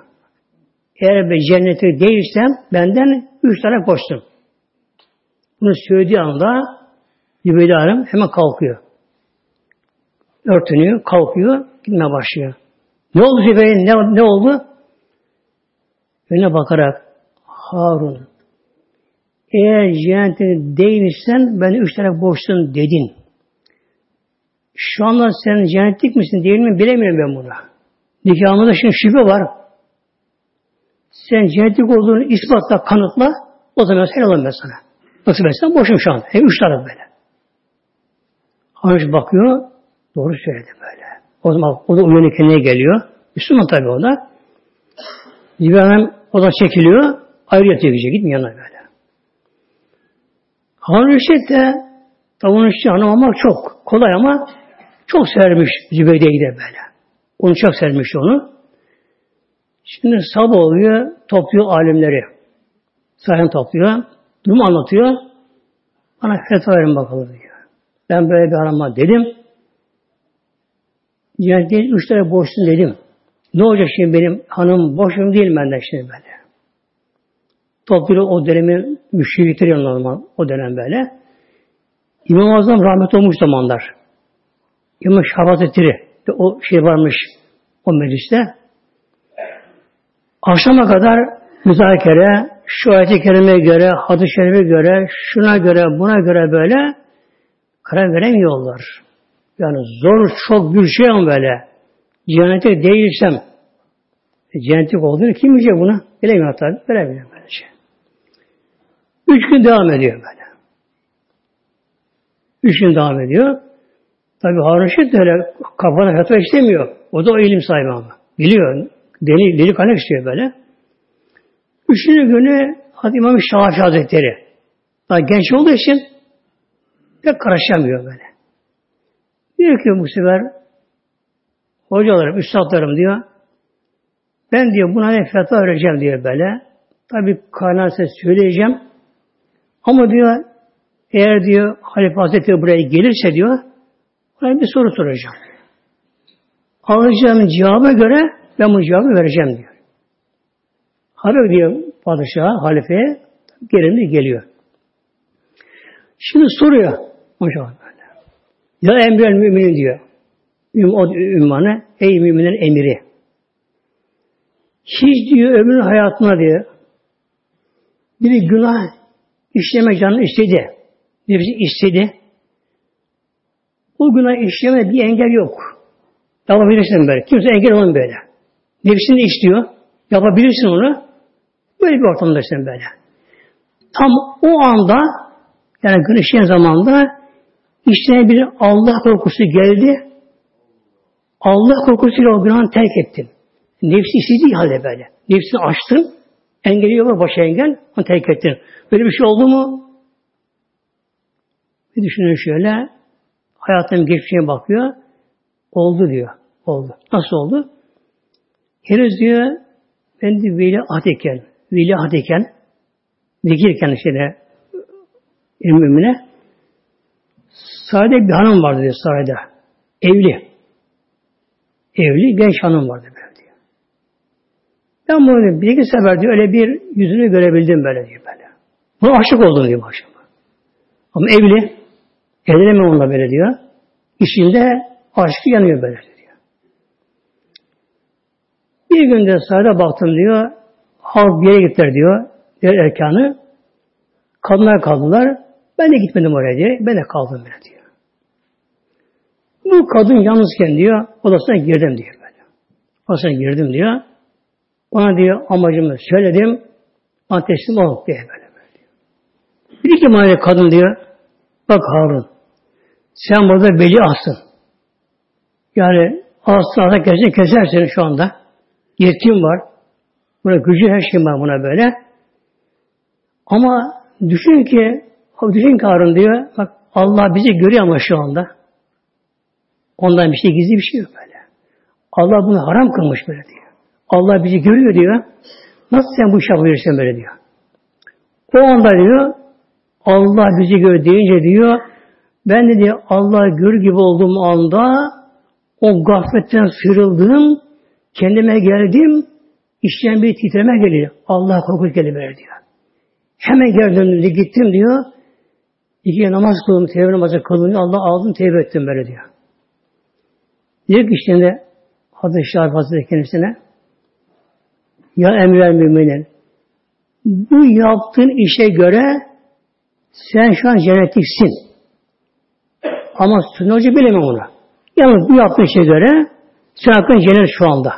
Eğer ben cennetlik değilsem benden üç tane borçsun. Bunu söylediği anda Zübeyde Hanım hemen kalkıyor. Örtünüyor, kalkıyor, gitmeye başlıyor. Ne oldu Zübeyde? Ne, ne oldu? Önüne bakarak Harun eğer cennetlik değilsen ben üç tane borçsun dedin. Şu anda sen cennetlik misin değil mi bilemiyorum ben bunu. Nikahımızda şimdi şüphe var. Sen cennetlik olduğunu ispatla, kanıtla o zaman alalım ben sana. Nasıl ben sana boşum şu anda. Hem üç taraf böyle. Hanım bakıyor, doğru söyledi böyle. O zaman o da uyanık kendine geliyor. Müslüman tabii o da. İbrahim o da çekiliyor, ayrı yatıyor gece, gitmiyor yanına böyle. Harun Reşit de tavuğun işçi hanım olmak çok kolay ama çok sermiş Zübeyde'yi de böyle. Onu çok sermiş onu. Şimdi sabah oluyor, topluyor alimleri. Sahen topluyor, durumu anlatıyor. Bana fetva verin bakalım diyor. Ben böyle bir arama dedim. Cennette üç tane boşsun dedim. Ne olacak şimdi benim hanım boşum değil benden şimdi böyle. Topluyor o dönemi müşrikleri normal o dönem böyle. İmam Azam rahmet olmuş zamanlar. İmam Şahabatetleri o şey varmış o mecliste. Akşama kadar müzakere, şu ayet-i kerimeye göre, hadis-i şerife göre, şuna göre, buna göre böyle karar veremiyorlar. Yani zor çok bir şey ama böyle. Cennete değilsem e, cennetlik olduğunu kim bilecek bunu? Bilemiyor tabi. Bilemiyor böyle şey. Üç gün devam ediyor böyle. Üç gün devam ediyor. Tabi Harun Reşit de öyle kafana fetva istemiyor. O da o ilim sahibi ama. Biliyor. Deli, deli kaynak istiyor böyle. Üçüncü günü Hadi İmam Şafii Hazretleri daha genç olduğu için pek karışamıyor böyle. Diyor ki bu sefer hocalarım, üstadlarım diyor. Ben diyor buna ne fetva vereceğim diyor böyle. Tabi kaynarsa söyleyeceğim. Ama diyor eğer diyor Halife Hazretleri buraya gelirse diyor ona bir soru soracağım. Alacağım cevaba göre ben bu cevabı vereceğim diyor. Haber diyor padişaha, halifeye gelin geliyor. Şimdi soruyor. Maşallah. Ya emrel müminin diyor. O ünvanı, ey müminin emiri. Hiç diyor ömrün hayatına diyor bir günah işleme canı istedi. Nefsi istedi. O günah işleme bir engel yok. Yapabilirsin böyle. Kimse engel olmaz böyle. Nefsini istiyor. Yapabilirsin onu. Böyle bir ortamdasın böyle. Tam o anda yani gün işleyen zamanda işte bir Allah korkusu geldi. Allah korkusuyla o günahı terk ettim. Nefsi istediği halde böyle. Nefsini açtın. Engeli yok baş engel. Onu terk ettin. Böyle bir şey oldu mu? Bir düşünün şöyle. Hayatın geçmişine bakıyor. Oldu diyor. Oldu. Nasıl oldu? Henüz diyor ben de veli iken, veli iken, vekilken işte de mümine sarayda bir hanım vardı diyor sarayda. Evli. Evli genç hanım vardı böyle diyor. Ben bunu bir iki sefer diyor öyle bir yüzünü görebildim böyle diyor böyle. Buna aşık oldum diyor başıma. Ama evli. Evlenemem onunla böyle diyor. İçinde aşkı yanıyor böyle diyor. Bir günde sahada baktım diyor. Halk bir yere gittiler diyor. Diğer erkanı. Kadınlar kaldılar. Ben de gitmedim oraya diye. Ben de kaldım böyle diyor. Bu kadın yalnızken diyor odasına girdim diyor böyle. Odasına girdim diyor. Ona diyor amacımı söyledim. Bana teslim ol diye böyle. Bir iki mani kadın diyor. Bak Harun. Sen burada beli asın. Yani asın asın kesin kesersin şu anda. Yetkim var. Buna gücü her şey var buna böyle. Ama düşün ki düşün ki Harun diyor. Bak Allah bizi görüyor ama şu anda. Ondan bir şey gizli bir şey yok böyle. Allah bunu haram kılmış böyle diyor. Allah bizi görüyor diyor. Nasıl sen bu işe yapabilirsin böyle diyor. O anda diyor Allah bizi gör deyince diyor ben de diyor Allah gör gibi olduğum anda o gafletten sıyrıldım kendime geldim işten bir titreme geliyor. Allah korkusu geliver diyor. Hemen geri döndüm gittim diyor. İki namaz kıldım, tevbe namazı kıldım. Allah aldım, tevbe ettim böyle diyor. Diyor ki işte de Hazreti Şahip Hazretleri kendisine Ya emrel müminin bu yaptığın işe göre sen şu an cennetliksin. Ama sünnet hoca bilemem onu. Yalnız bu yaptığın işe göre sen hakkın cennet şu anda.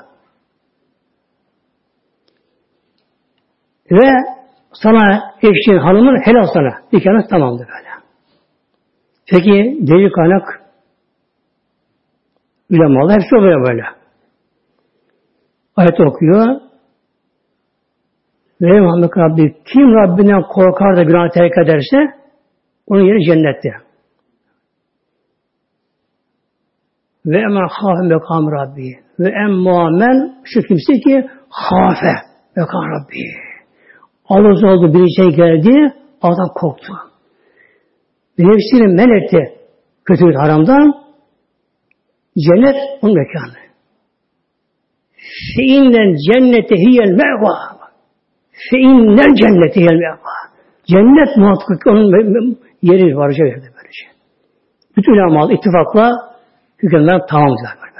Ve sana eşin hanımın helal sana. Nikahınız tamamdır böyle. Peki delil kaynak ulemalar hepsi oluyor böyle. Ayet okuyor. Ve Muhammed Rabbi kim Rabbinden korkar da günah terk ederse onun yeri cennette. Ve emen hafe mekam Rabbi. Ve en muamen şu kimse ki hafe mekam Rabbi. Allah oldu bir şey geldi, adam korktu. Nefsini men etti kötü haramdan, cennet onun mekanı. Feinnen cennete hiyel meva. Feinnen cennete hiyel meva. Cennet muhakkak onun yeri varacağı yerde böylece. Bütün ulemalı ittifakla hükümler tamamdır. Böyle.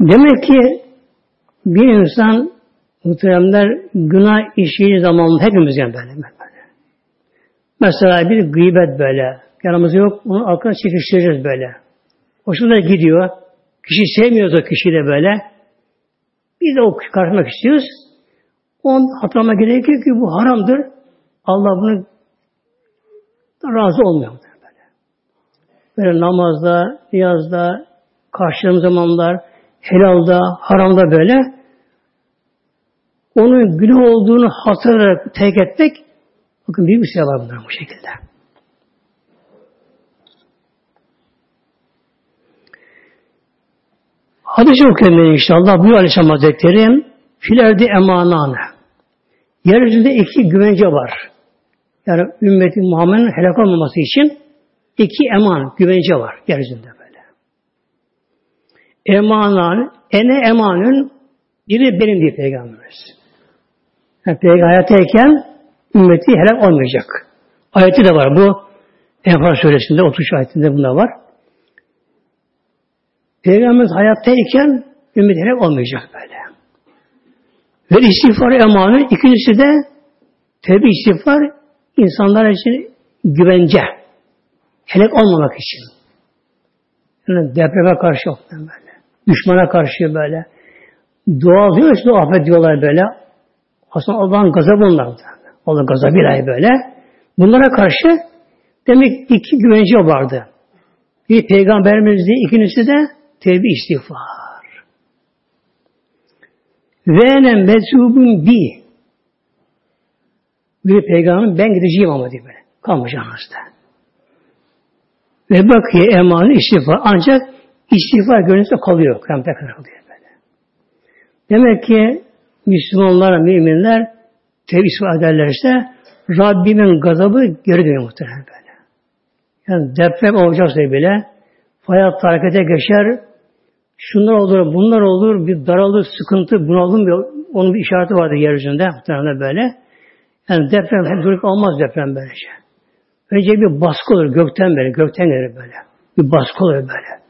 Demek ki bir insan muhteremler günah işi zamanında hepimiz yani böyle, böyle. Mesela bir gıybet böyle. Yanımız yok. Onu arkana çekiştireceğiz böyle. Hoşuna gidiyor. Kişi sevmiyoruz o kişiyi de böyle. Biz de o karşılamak istiyoruz. On hatırlama gerekiyor ki bu haramdır. Allah bunu razı olmuyor. Böyle. böyle namazda, niyazda, karşıladığım zamanlar, helalda, haramda böyle onun günah olduğunu hatırlayarak terk etmek bakın büyük bir şey var bunlar bu şekilde. Hadis-i okuyalım inşallah. Buyur Aleyhisselam Hazretleri filerde emananı. Yeryüzünde iki güvence var. Yani ümmeti Muhammed'in helak olmaması için iki eman, güvence var yeryüzünde böyle. Emanan, ene emanın biri benim diye Peygamberimiz. Yani Peygamber hayattayken ümmeti helak olmayacak. Ayeti de var bu. Enfal suresinde 30 ayetinde bunda var. Peygamberimiz hayattayken ümmet helak olmayacak böyle. Ve istiğfar emanı ikincisi de tevbe istiğfar insanlar için güvence. Helak olmamak için. Yani depreme karşı böyle. Düşmana karşı böyle. Doğal diyor işte afet diyorlar böyle. Aslında Allah'ın gazabı bunlar. Allah gazabı ilahi böyle. Bunlara karşı demek iki güvence vardı. Bir peygamberimizde, ikincisi de tevbe istiğfar. Ve ene mezubun bi. Bir peygamber ben gideceğim ama diye böyle. Kalmayacağım hasta. Ve bakiye emanı istiğfar. Ancak istiğfar gönlünüzde kalıyor. Kıyamete kadar kalıyor böyle. Demek ki Müslümanlar, müminler tevhid istiğfar ederlerse Rabbimin gazabı geri dönüyor muhtemelen böyle. Yani deprem olacaksa bile hayat harekete geçer şunlar olur, bunlar olur, bir daralır, sıkıntı, bunalım bir, onun bir işareti vardı yeryüzünde muhtemelen böyle. Yani deprem hep durup olmaz deprem böylece. Önce bir baskı olur gökten böyle, gökten gelir böyle. Bir baskı olur böyle.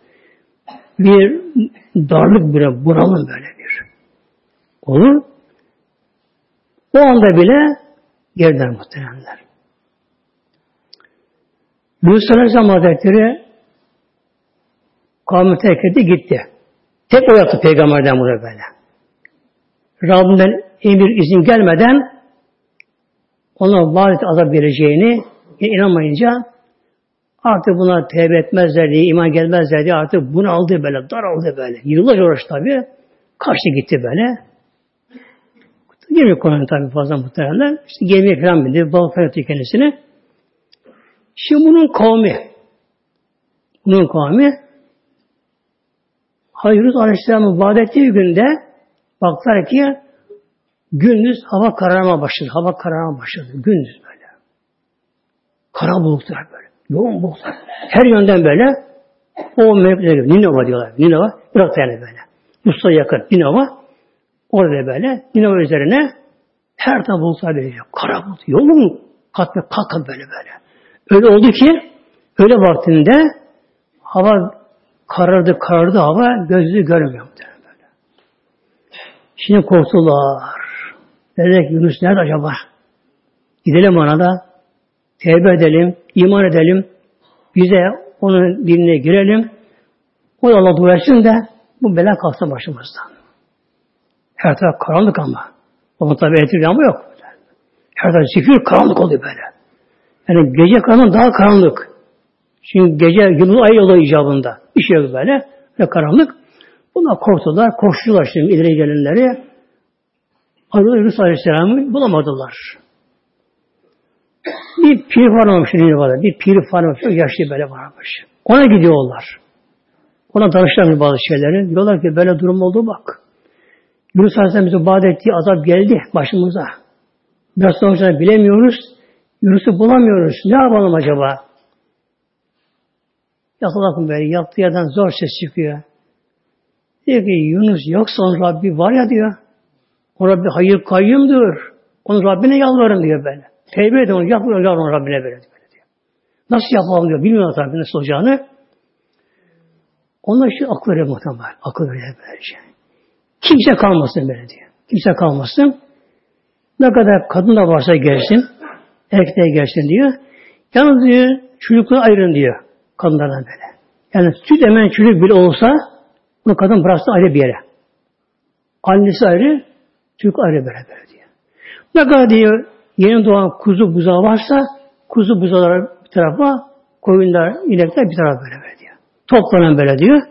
Bir darlık böyle, bunalım böyle bir. Olur. O anda bile geriden muhtemelenler. Yunus Aleyhisselam Hazretleri kavmi terk etti gitti. Tek o yaptı peygamberden bunu böyle. Rabbinden emir izin gelmeden ona vaat azap vereceğini inanmayınca artık buna tevbe etmezler diye, iman gelmezler diye artık bunu aldı böyle, daraldı böyle. Yıllar uğraştı tabi. Kaçtı gitti böyle. Girmiyor konuya tabi fazla muhtemelen. İşte gemiye falan bindi. Balık falan kendisini. Şimdi bunun kavmi bunun kavmi Hazreti Aleyhisselam'ın vaat ettiği günde baktılar ki gündüz hava kararma başladı. Hava kararma başladı. Gündüz böyle. Kara bulutlar böyle. Yoğun bulutlar. Her yönden böyle o mevkileri Ninova diyorlar. Ninova Irak'ta yani böyle. Musa yakın Ninova. Orada böyle Ninova üzerine her taraf bulutlar böyle. Kara bulut. Yolun katma kalkan böyle böyle. Öyle oldu ki öyle vaktinde hava Karardı karardı hava gözü görmüyor. Böyle. Şimdi korktular. Dediler ki Yunus nerede acaba? Gidelim ona da tevbe edelim, iman edelim. Bize onun dinine girelim. O da Allah duversin de bu bela kalksın başımızdan. Her taraf karanlık ama. Onun tabi elektrik ama yok. Her taraf zifir karanlık oluyor böyle. Yani gece karanlık daha karanlık. Şimdi gece yıldız ay yolu icabında. İş yok böyle. Ve karanlık. Bunlar korktular. Koştular şimdi ileri gelenleri. Arada Yunus Aleyhisselam'ı bulamadılar. Bir pir varmış Nineva'da. Bir pir varmış. Çok yaşlı böyle varmış. Ona gidiyorlar. Ona danıştılar bazı şeyleri. Diyorlar ki böyle durum oldu bak. Yunus Aleyhisselam bize vaat ettiği azap geldi başımıza. Biraz sonra bilemiyoruz. Yunus'u bulamıyoruz. Ne yapalım acaba? Yakala böyle yaptığı yerden zor ses çıkıyor. Diyor ki Yunus yoksa onun Rabbi var ya diyor. O Rabbi hayır kayyumdur. Onun Rabbine yalvarın diyor böyle. Tevbe edin onu yapın yalvarın Rabbine böyle, diyor. Nasıl yapalım diyor. Bilmiyor tabii nasıl olacağını. Onlar işte akıl veriyor muhtemelen. Akıl veriyor böylece. Kimse kalmasın böyle diyor. Kimse kalmasın. Ne kadar kadın da varsa gelsin. Erkek de gelsin diyor. Yalnız diyor çocukları ayırın diyor. Kadınlardan böyle. Yani süt emen çocuk bile olsa bunu kadın bıraksın ayrı bir yere. Annesi ayrı, çocuk ayrı böyle diyor. Ne kadar diyor yeni doğan kuzu buzağı varsa kuzu buzağları bir tarafa, koyunlar, inekler bir tarafa böyle diyor. Toplanan böyle diyor.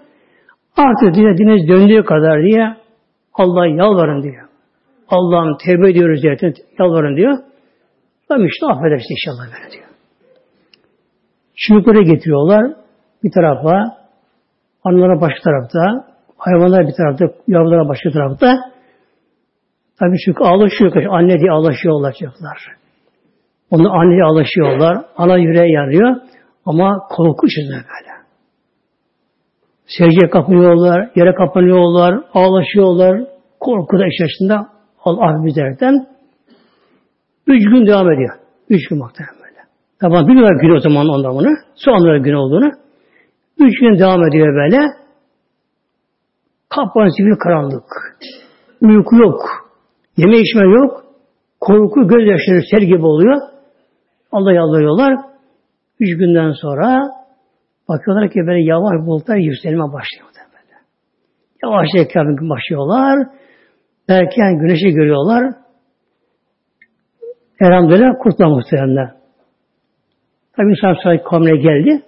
Artık diyor deniz döndüğü kadar diye Allah'a yalvarın diyor. Allah'ım tevbe ediyoruz diye yalvarın diyor. Tabii işte affedersin inşallah böyle diyor. Çocukları getiriyorlar. Bir tarafa, anılara başka tarafta, Hayvanlar bir tarafta, yavrular başka tarafta. Tabii çünkü alışıyor. Anne diye alışıyorlar çocuklar. Onu anne diye alışıyorlar. Ana yüreğe yanıyor. Ama korku içinde böyle. Secdeye kapanıyorlar, yere kapanıyorlar, ağlaşıyorlar. Korkuda içerisinde Allah bizlerden. Üç gün devam ediyor. Üç gün muhtemelen. Tabi biliyorlar gün o zaman ondan bunu. Sonra gün olduğunu. Üç gün devam ediyor böyle. Kaplan gibi karanlık. Uyku yok. Yeme içme yok. Korku gözyaşları sel gibi oluyor. Allah yalvarıyorlar. Üç günden sonra bakıyorlar ki böyle yavaş bulutlar yükselme başlıyor. Böyle. Yavaş yavaş başlıyorlar. Erken güneşi görüyorlar. Elhamdülillah kurtulma muhteremler. Tabi insan sahip kavmine geldi.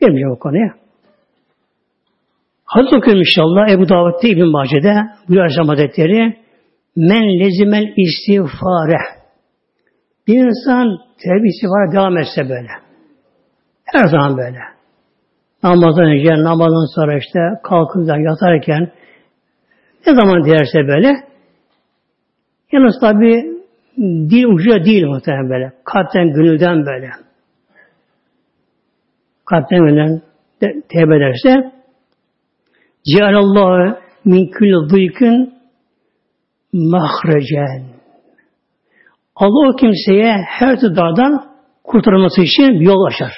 Gelmeyeceğim o konuya. Hadis okuyorum inşallah Ebu Davud'da İbn Mace'de bu Aleyhisselam Hazretleri men lezimel istiğfare bir insan tevbe istiğfara devam etse böyle. Her zaman böyle. Namazdan önce, namazdan sonra işte kalkınca yatarken ne zaman dilerse böyle yalnız tabi dil ucuya değil muhtemelen böyle. Kalpten, gönülden böyle. Kalpten, gönülden de, tevbe ederse Cealallahu min külli dıykın mahrecen. Allah o kimseye her türlü dardan kurtarılması için bir yol açar.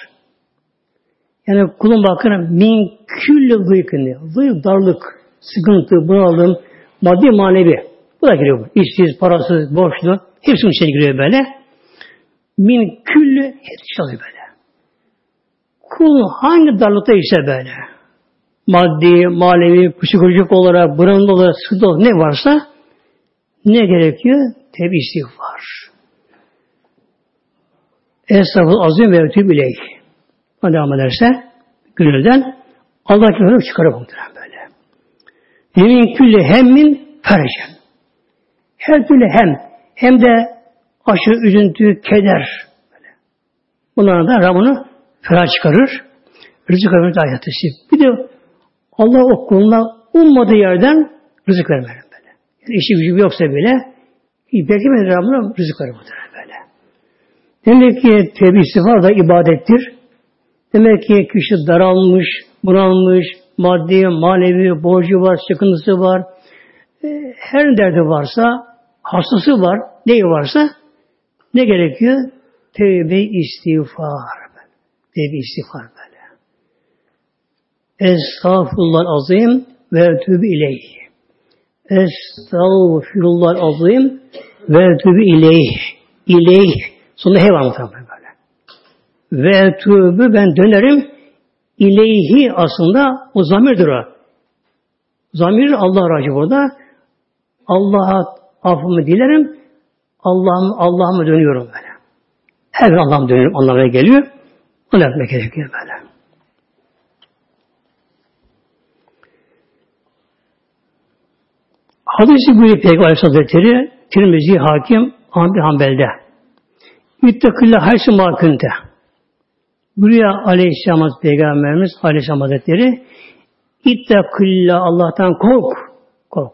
Yani kulun bakın min külli dıykın diyor. Dıyk darlık, sıkıntı, bunalım, maddi manevi. Bu da giriyor. İşsiz, parasız, borçlu. Hepsinin içine giriyor böyle. Min külli hepsi çalıyor böyle. Kul hangi darlıkta ise böyle maddi, manevi, psikolojik olarak, branda olarak, sıkıntı olarak ne varsa ne gerekiyor? Tevbe istiğfar. Estağfurullah azim ve ötüb ileyh. Devam ederse gönülden Allah kimseyi çıkarır muhtemelen böyle. Yemin külli hemmin fercen. Her türlü hem. Hem de aşırı üzüntü, keder. Böyle. Bunlardan da Rabbini ferah çıkarır. Rızık vermek ayeti. Bir de Allah o kuluna ummadığı yerden rızık vermeli böyle. Yani işi gücü yoksa bile beklemedi Rabbine rızık verir böyle. Demek ki tevbe istiğfar da ibadettir. Demek ki kişi daralmış, bunalmış, maddi, manevi, borcu var, sıkıntısı var. E, her derdi varsa, hastası var, neyi varsa ne gerekiyor? Tevbe istiğfar. Tevbe istiğfar böyle. Estağfurullah azim ve etübü ileyh. Estağfurullah azim ve etübü ileyh. İleyh. Sonunda hey var muhtemelen böyle. Ve etübü ben dönerim ileyhi aslında o zamirdir o. Zamir Allah racı burada. Allah'a affımı dilerim. Allah'ım Allah'ıma dönüyorum böyle. Her Allah'ım dönüyorum anlamına geliyor. Onu yapmak gerekiyor böyle. Hadisi buyuruyor Peygamber Aleyhisselatü Tirmizi Hakim Ahmet Hanbel'de. Müttakille haysu makünte. Buyuruyor Aleyhisselam Peygamberimiz Aleyhisselam Hazretleri İttakille Allah'tan kork. Kork.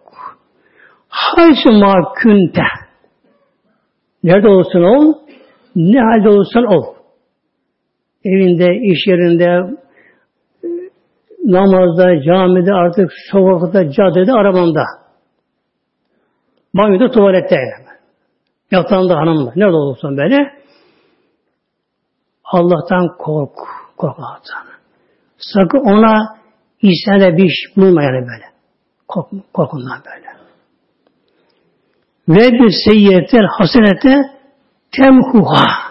Haysu makünte. Nerede olursan ol, ne halde olursan ol. Evinde, iş yerinde, namazda, camide, artık sokakta, caddede, arabanda. Banyoda, tuvalette. Yatağında hanımla. Nerede olursan böyle. Allah'tan kork. Kork Allah'tan. Sakın ona isyana bir iş bulma yani böyle. Kork, kork ondan böyle. Ve bir seyyiyetel hasenete temhuha.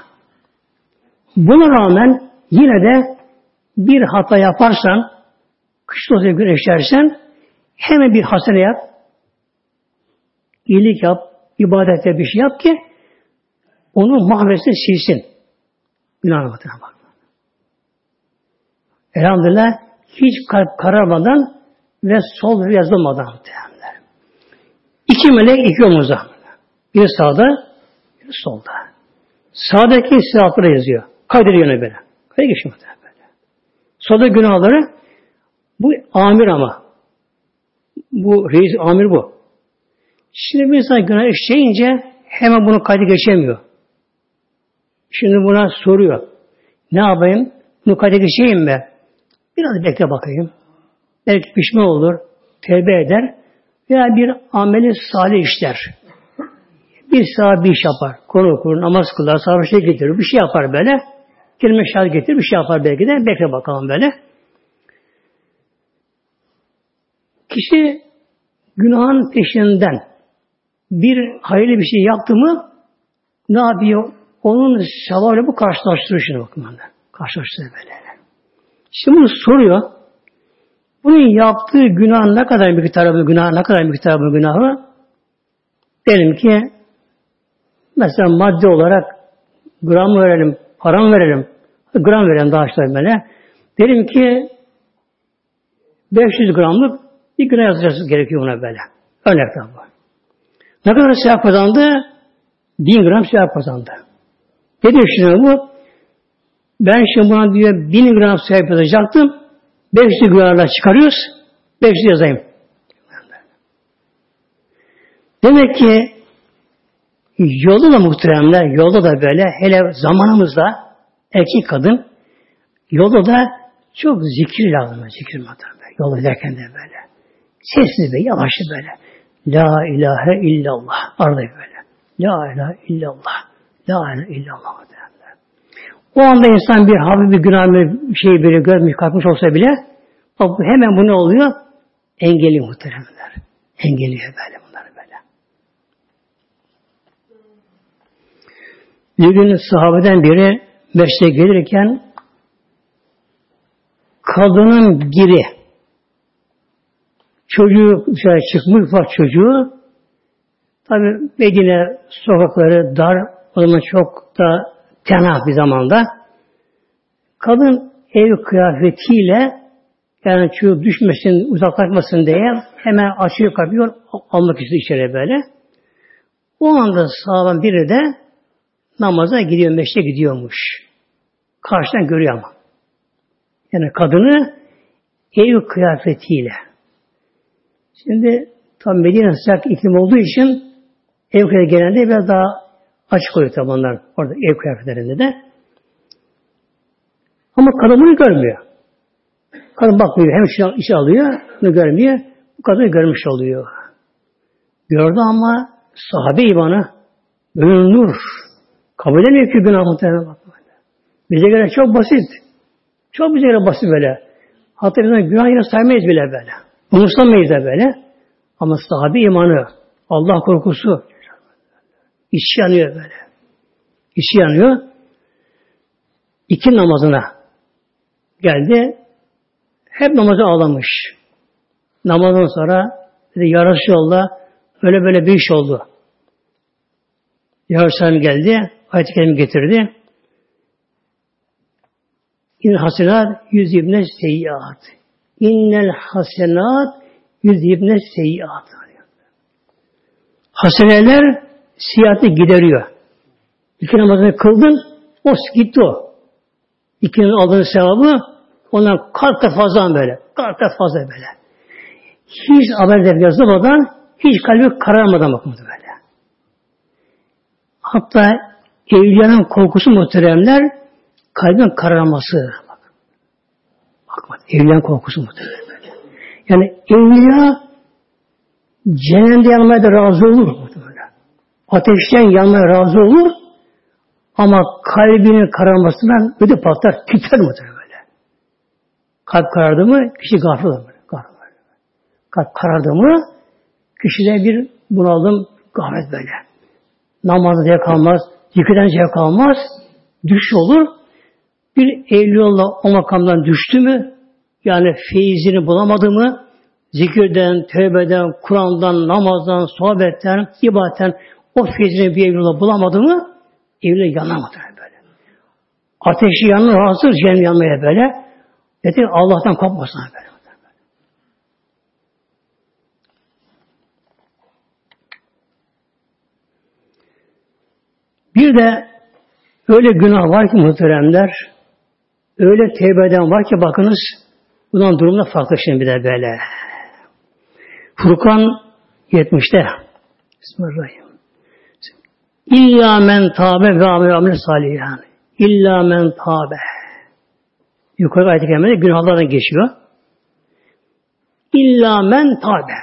Buna rağmen yine de bir hata yaparsan, kışta olsa güneşlersen hemen bir hasene yap, iyilik yap, ibadette bir şey yap ki onu mahvetsin, silsin. Günah bak. Elhamdülillah hiç kalp kararmadan ve sol yazılmadan muhtemelenler. İki melek iki omuzda. Biri sağda, biri solda. Sağdaki silahları yazıyor. Kaydediyor yine böyle. Kaydı geçiyor böyle. Solda günahları bu amir ama. Bu reis amir bu. Şimdi bir insan günah işleyince hemen bunu kaydı geçemiyor. Şimdi buna soruyor. Ne yapayım? Bunu kaydı geçeyim mi? Biraz bekle bakayım. Belki pişman olur. Tevbe eder. Veya bir ameli salih işler. Bir saat bir iş yapar. Konu okur, namaz kılar, sarhoşa getirir. Bir şey yapar böyle. Kelime şahit getirir. Bir şey yapar belki de. Bekle bakalım böyle. Kişi günahın peşinden bir hayırlı bir şey yaptı mı ne yapıyor? Onun sevabıyla bu karşılaştırıyor şimdi bakın böyle. Karşılaştırıyor böyle. Şimdi bunu soruyor. Bunun yaptığı günah ne kadar miktarı bu günah, ne kadar miktarı bu günahı? Derim ki mesela madde olarak gram verelim, param verelim, gram verelim daha işte böyle. Derim ki 500 gramlık bir günah yazacağız gerekiyor buna böyle. Örnek bu. Ne kadar sevap kazandı? Bin gram sevap kazandı. Ne şimdi bu? Ben şimdi buna diyor bin gram sevap yazacaktım. 500 gramla çıkarıyoruz. 500 yazayım. Demek ki yolda da muhteremler, yolda da böyle, hele zamanımızda erkek kadın yolda da çok zikir lazım. Zikir muhterem. Yolda giderken de böyle. Sesli ve yavaşlı böyle. La ilahe illallah. Arada böyle. La ilahe illallah. La ilahe illallah. O anda insan bir hafif bir günah bir şey biri görmüş, kalkmış olsa bile hemen bu ne oluyor? Engeli muhteremler. Böyle bunları böyle. Bir gün sahabeden biri mesleğe gelirken kadının biri çocuğu dışarı çıkmış ufak çocuğu tabi Medine sokakları dar o zaman çok da tenah bir zamanda kadın ev kıyafetiyle yani çocuk düşmesin, uzaklaşmasın diye hemen açıyor kapıyı almak istiyor içeri böyle. O anda sağlam biri de namaza gidiyor, meşte gidiyormuş. Karşıdan görüyor ama. Yani kadını ev kıyafetiyle. Şimdi tam Medine sıcak iklim olduğu için ev kıyafeti genelde biraz daha açık oluyor tabi onlar orada ev kıyafetlerinde de. Ama kadın bunu görmüyor. Kadın bakmıyor. Hem işe, işe alıyor, bunu görmüyor. Bu kadını görmüş oluyor. Gördü ama sahabe imanı böyle. Kabul edemiyor ki günah muhtemelen Bize göre çok basit. Çok bize göre basit böyle. Hatta günah yine saymayız bile böyle. Umursamayız da böyle. Ama sahabe imanı, Allah korkusu, içi yanıyor böyle. İçi yanıyor. İki namazına geldi. Hep namazı ağlamış. Namazdan sonra dedi ya Resulallah böyle böyle bir iş oldu. Ya geldi. Ayet-i getirdi. İn hasenat yüz ibne seyyiat. İnnel hasenat yüz ibne seyyiat. Haseneler siyahati gideriyor. İki namazını kıldın, o gitti o. İkinin aldığın sevabı Ondan kat kat fazla böyle. Kat kat fazla böyle. Hiç haber yazılmadan, hiç kalbi kararmadan bakmadı böyle. Hatta evliyanın korkusu muhteremler kalbin kararması. Bak. Bakma, evliyanın korkusu muhteremler böyle. Yani evliya cehennemde yanmaya da razı olur. Böyle. Ateşten yanmaya razı olur ama kalbinin kararmasından ödü patlar, titrer muhterem. Kalp karardı mı kişi gafil olur. Kalp karardı mı kişide bir bunalım gaflet böyle. Namazda zevk kalmaz, zikirden zevk kalmaz, düş olur. Bir evliyolla o makamdan düştü mü, yani feyizini bulamadı mı, zikirden, tövbeden, Kur'an'dan, namazdan, sohbetten, ibadetten o feyizini bir evliyolla bulamadı mı, evliyolla yanamadı böyle. Ateşi yanına hazır, cehennem yanmaya böyle. Dedi Allah'tan korkmasın böyle. Bir de öyle günah var ki muhteremler, öyle tevbe eden var ki bakınız, bundan durumda farklı şimdi bir de böyle. Furkan 70'te. Bismillahirrahmanirrahim. İlla men tabe ve amel amel salihan. İlla men tabe. Yukarı ayet-i kerimede günahlardan geçiyor. İlla men tabe.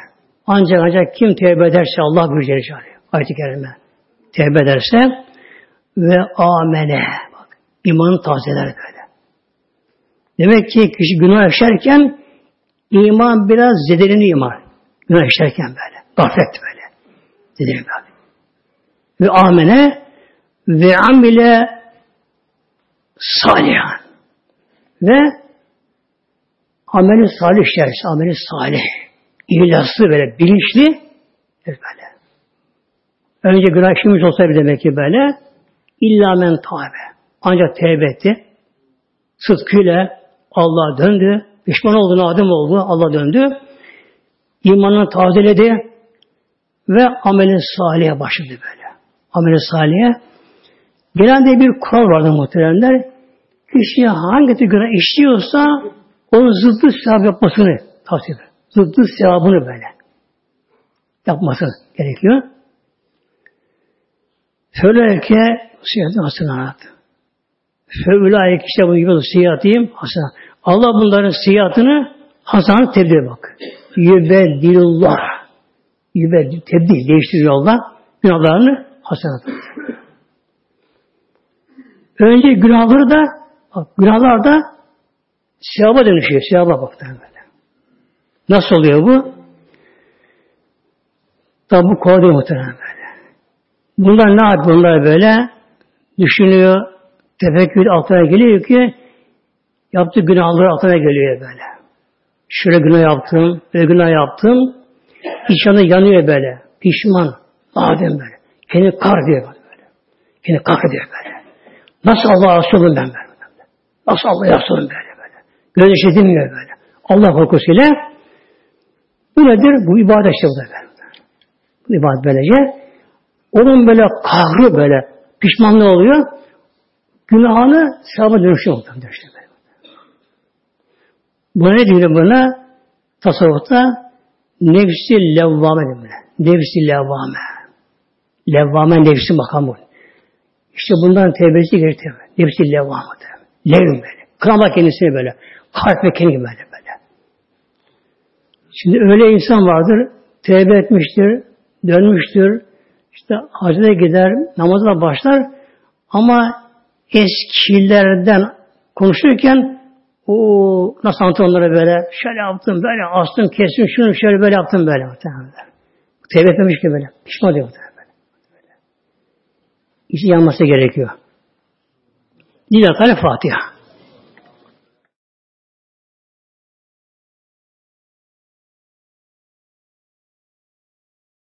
Ancak ancak kim tevbe ederse Allah buyuruyor ayet-i kerime. Tevbe ederse ve amele. Bak, imanı tazeler böyle. Demek ki kişi günah işlerken iman biraz zedelini iman. Günah işlerken böyle. Gaflet böyle. Zedelini böyle. Ve amene ve amile salihan. Ve ameli salih işlerse, ameli salih. İhlaslı böyle, bilinçli böyle. Önce günah işlemiş olsa bir demek ki böyle illa men tabe. Ancak tevbe etti. Sıdkıyla Allah'a döndü. Pişman olduğunu adım oldu. Allah döndü. İmanını tazeledi ve ameli salihe başladı böyle. Ameli salihe genelde bir kural vardı muhteremler. Kişi hangi tür günah işliyorsa onun zıddı sevap yapmasını tavsiye ediyor. Zıddı sevabını böyle yapması gerekiyor. Föleke siyatı hasenat. Fevülayek işte bu gibi siyatıyım hasenat. Allah bunların siyatını hasanat tebdil bak. Yübeddilullah. Yübeddil, tebdil, değiştiriyor Allah. Günahlarını hasenat. Önce günahları da bak, günahlar da sevaba dönüşüyor. Sevaba bak böyle. Nasıl oluyor bu? Tabi bu kolay muhtemelen böyle. Bunlar ne yapıyor? Bunlar böyle düşünüyor, tefekkür altına geliyor ki yaptığı günahları altına geliyor böyle. Şöyle günah yaptım, böyle günah yaptım. İç yanı yanıyor böyle. Pişman, madem böyle. Kendi kar diyor böyle. Kendi kar diyor böyle. Nasıl Allah'a asılım ben böyle. Nasıl Allah'a asılım böyle böyle. Gözyaşı dinmiyor böyle. Allah korkusuyla bu nedir? Bu ibadet işte bu da böyle. Bu ibadet böylece. Onun böyle kahrı böyle pişmanlığı oluyor. Günahını sevaba dönüşüyor. Bu ne diyor buna? Tasavvufta nefsi levvame diyor. Nefsi levvame. Levvame nefsi makamı. İşte bundan tevbesi gerekiyor. Nefsi levvame. Böyle. Kırama kendisini böyle. Kalp ve kendi böyle böyle. Şimdi öyle insan vardır. Tevbe etmiştir. Dönmüştür. İşte hacda gider. Namazına başlar. Ama eskilerden konuşurken o nasıl onlara böyle şöyle yaptım böyle astım kestim şunu şöyle böyle yaptım böyle. Tevbe etmemiş ki böyle. Pişman diyor. Böyle. İçi yanması gerekiyor. Lillahi Fatiha.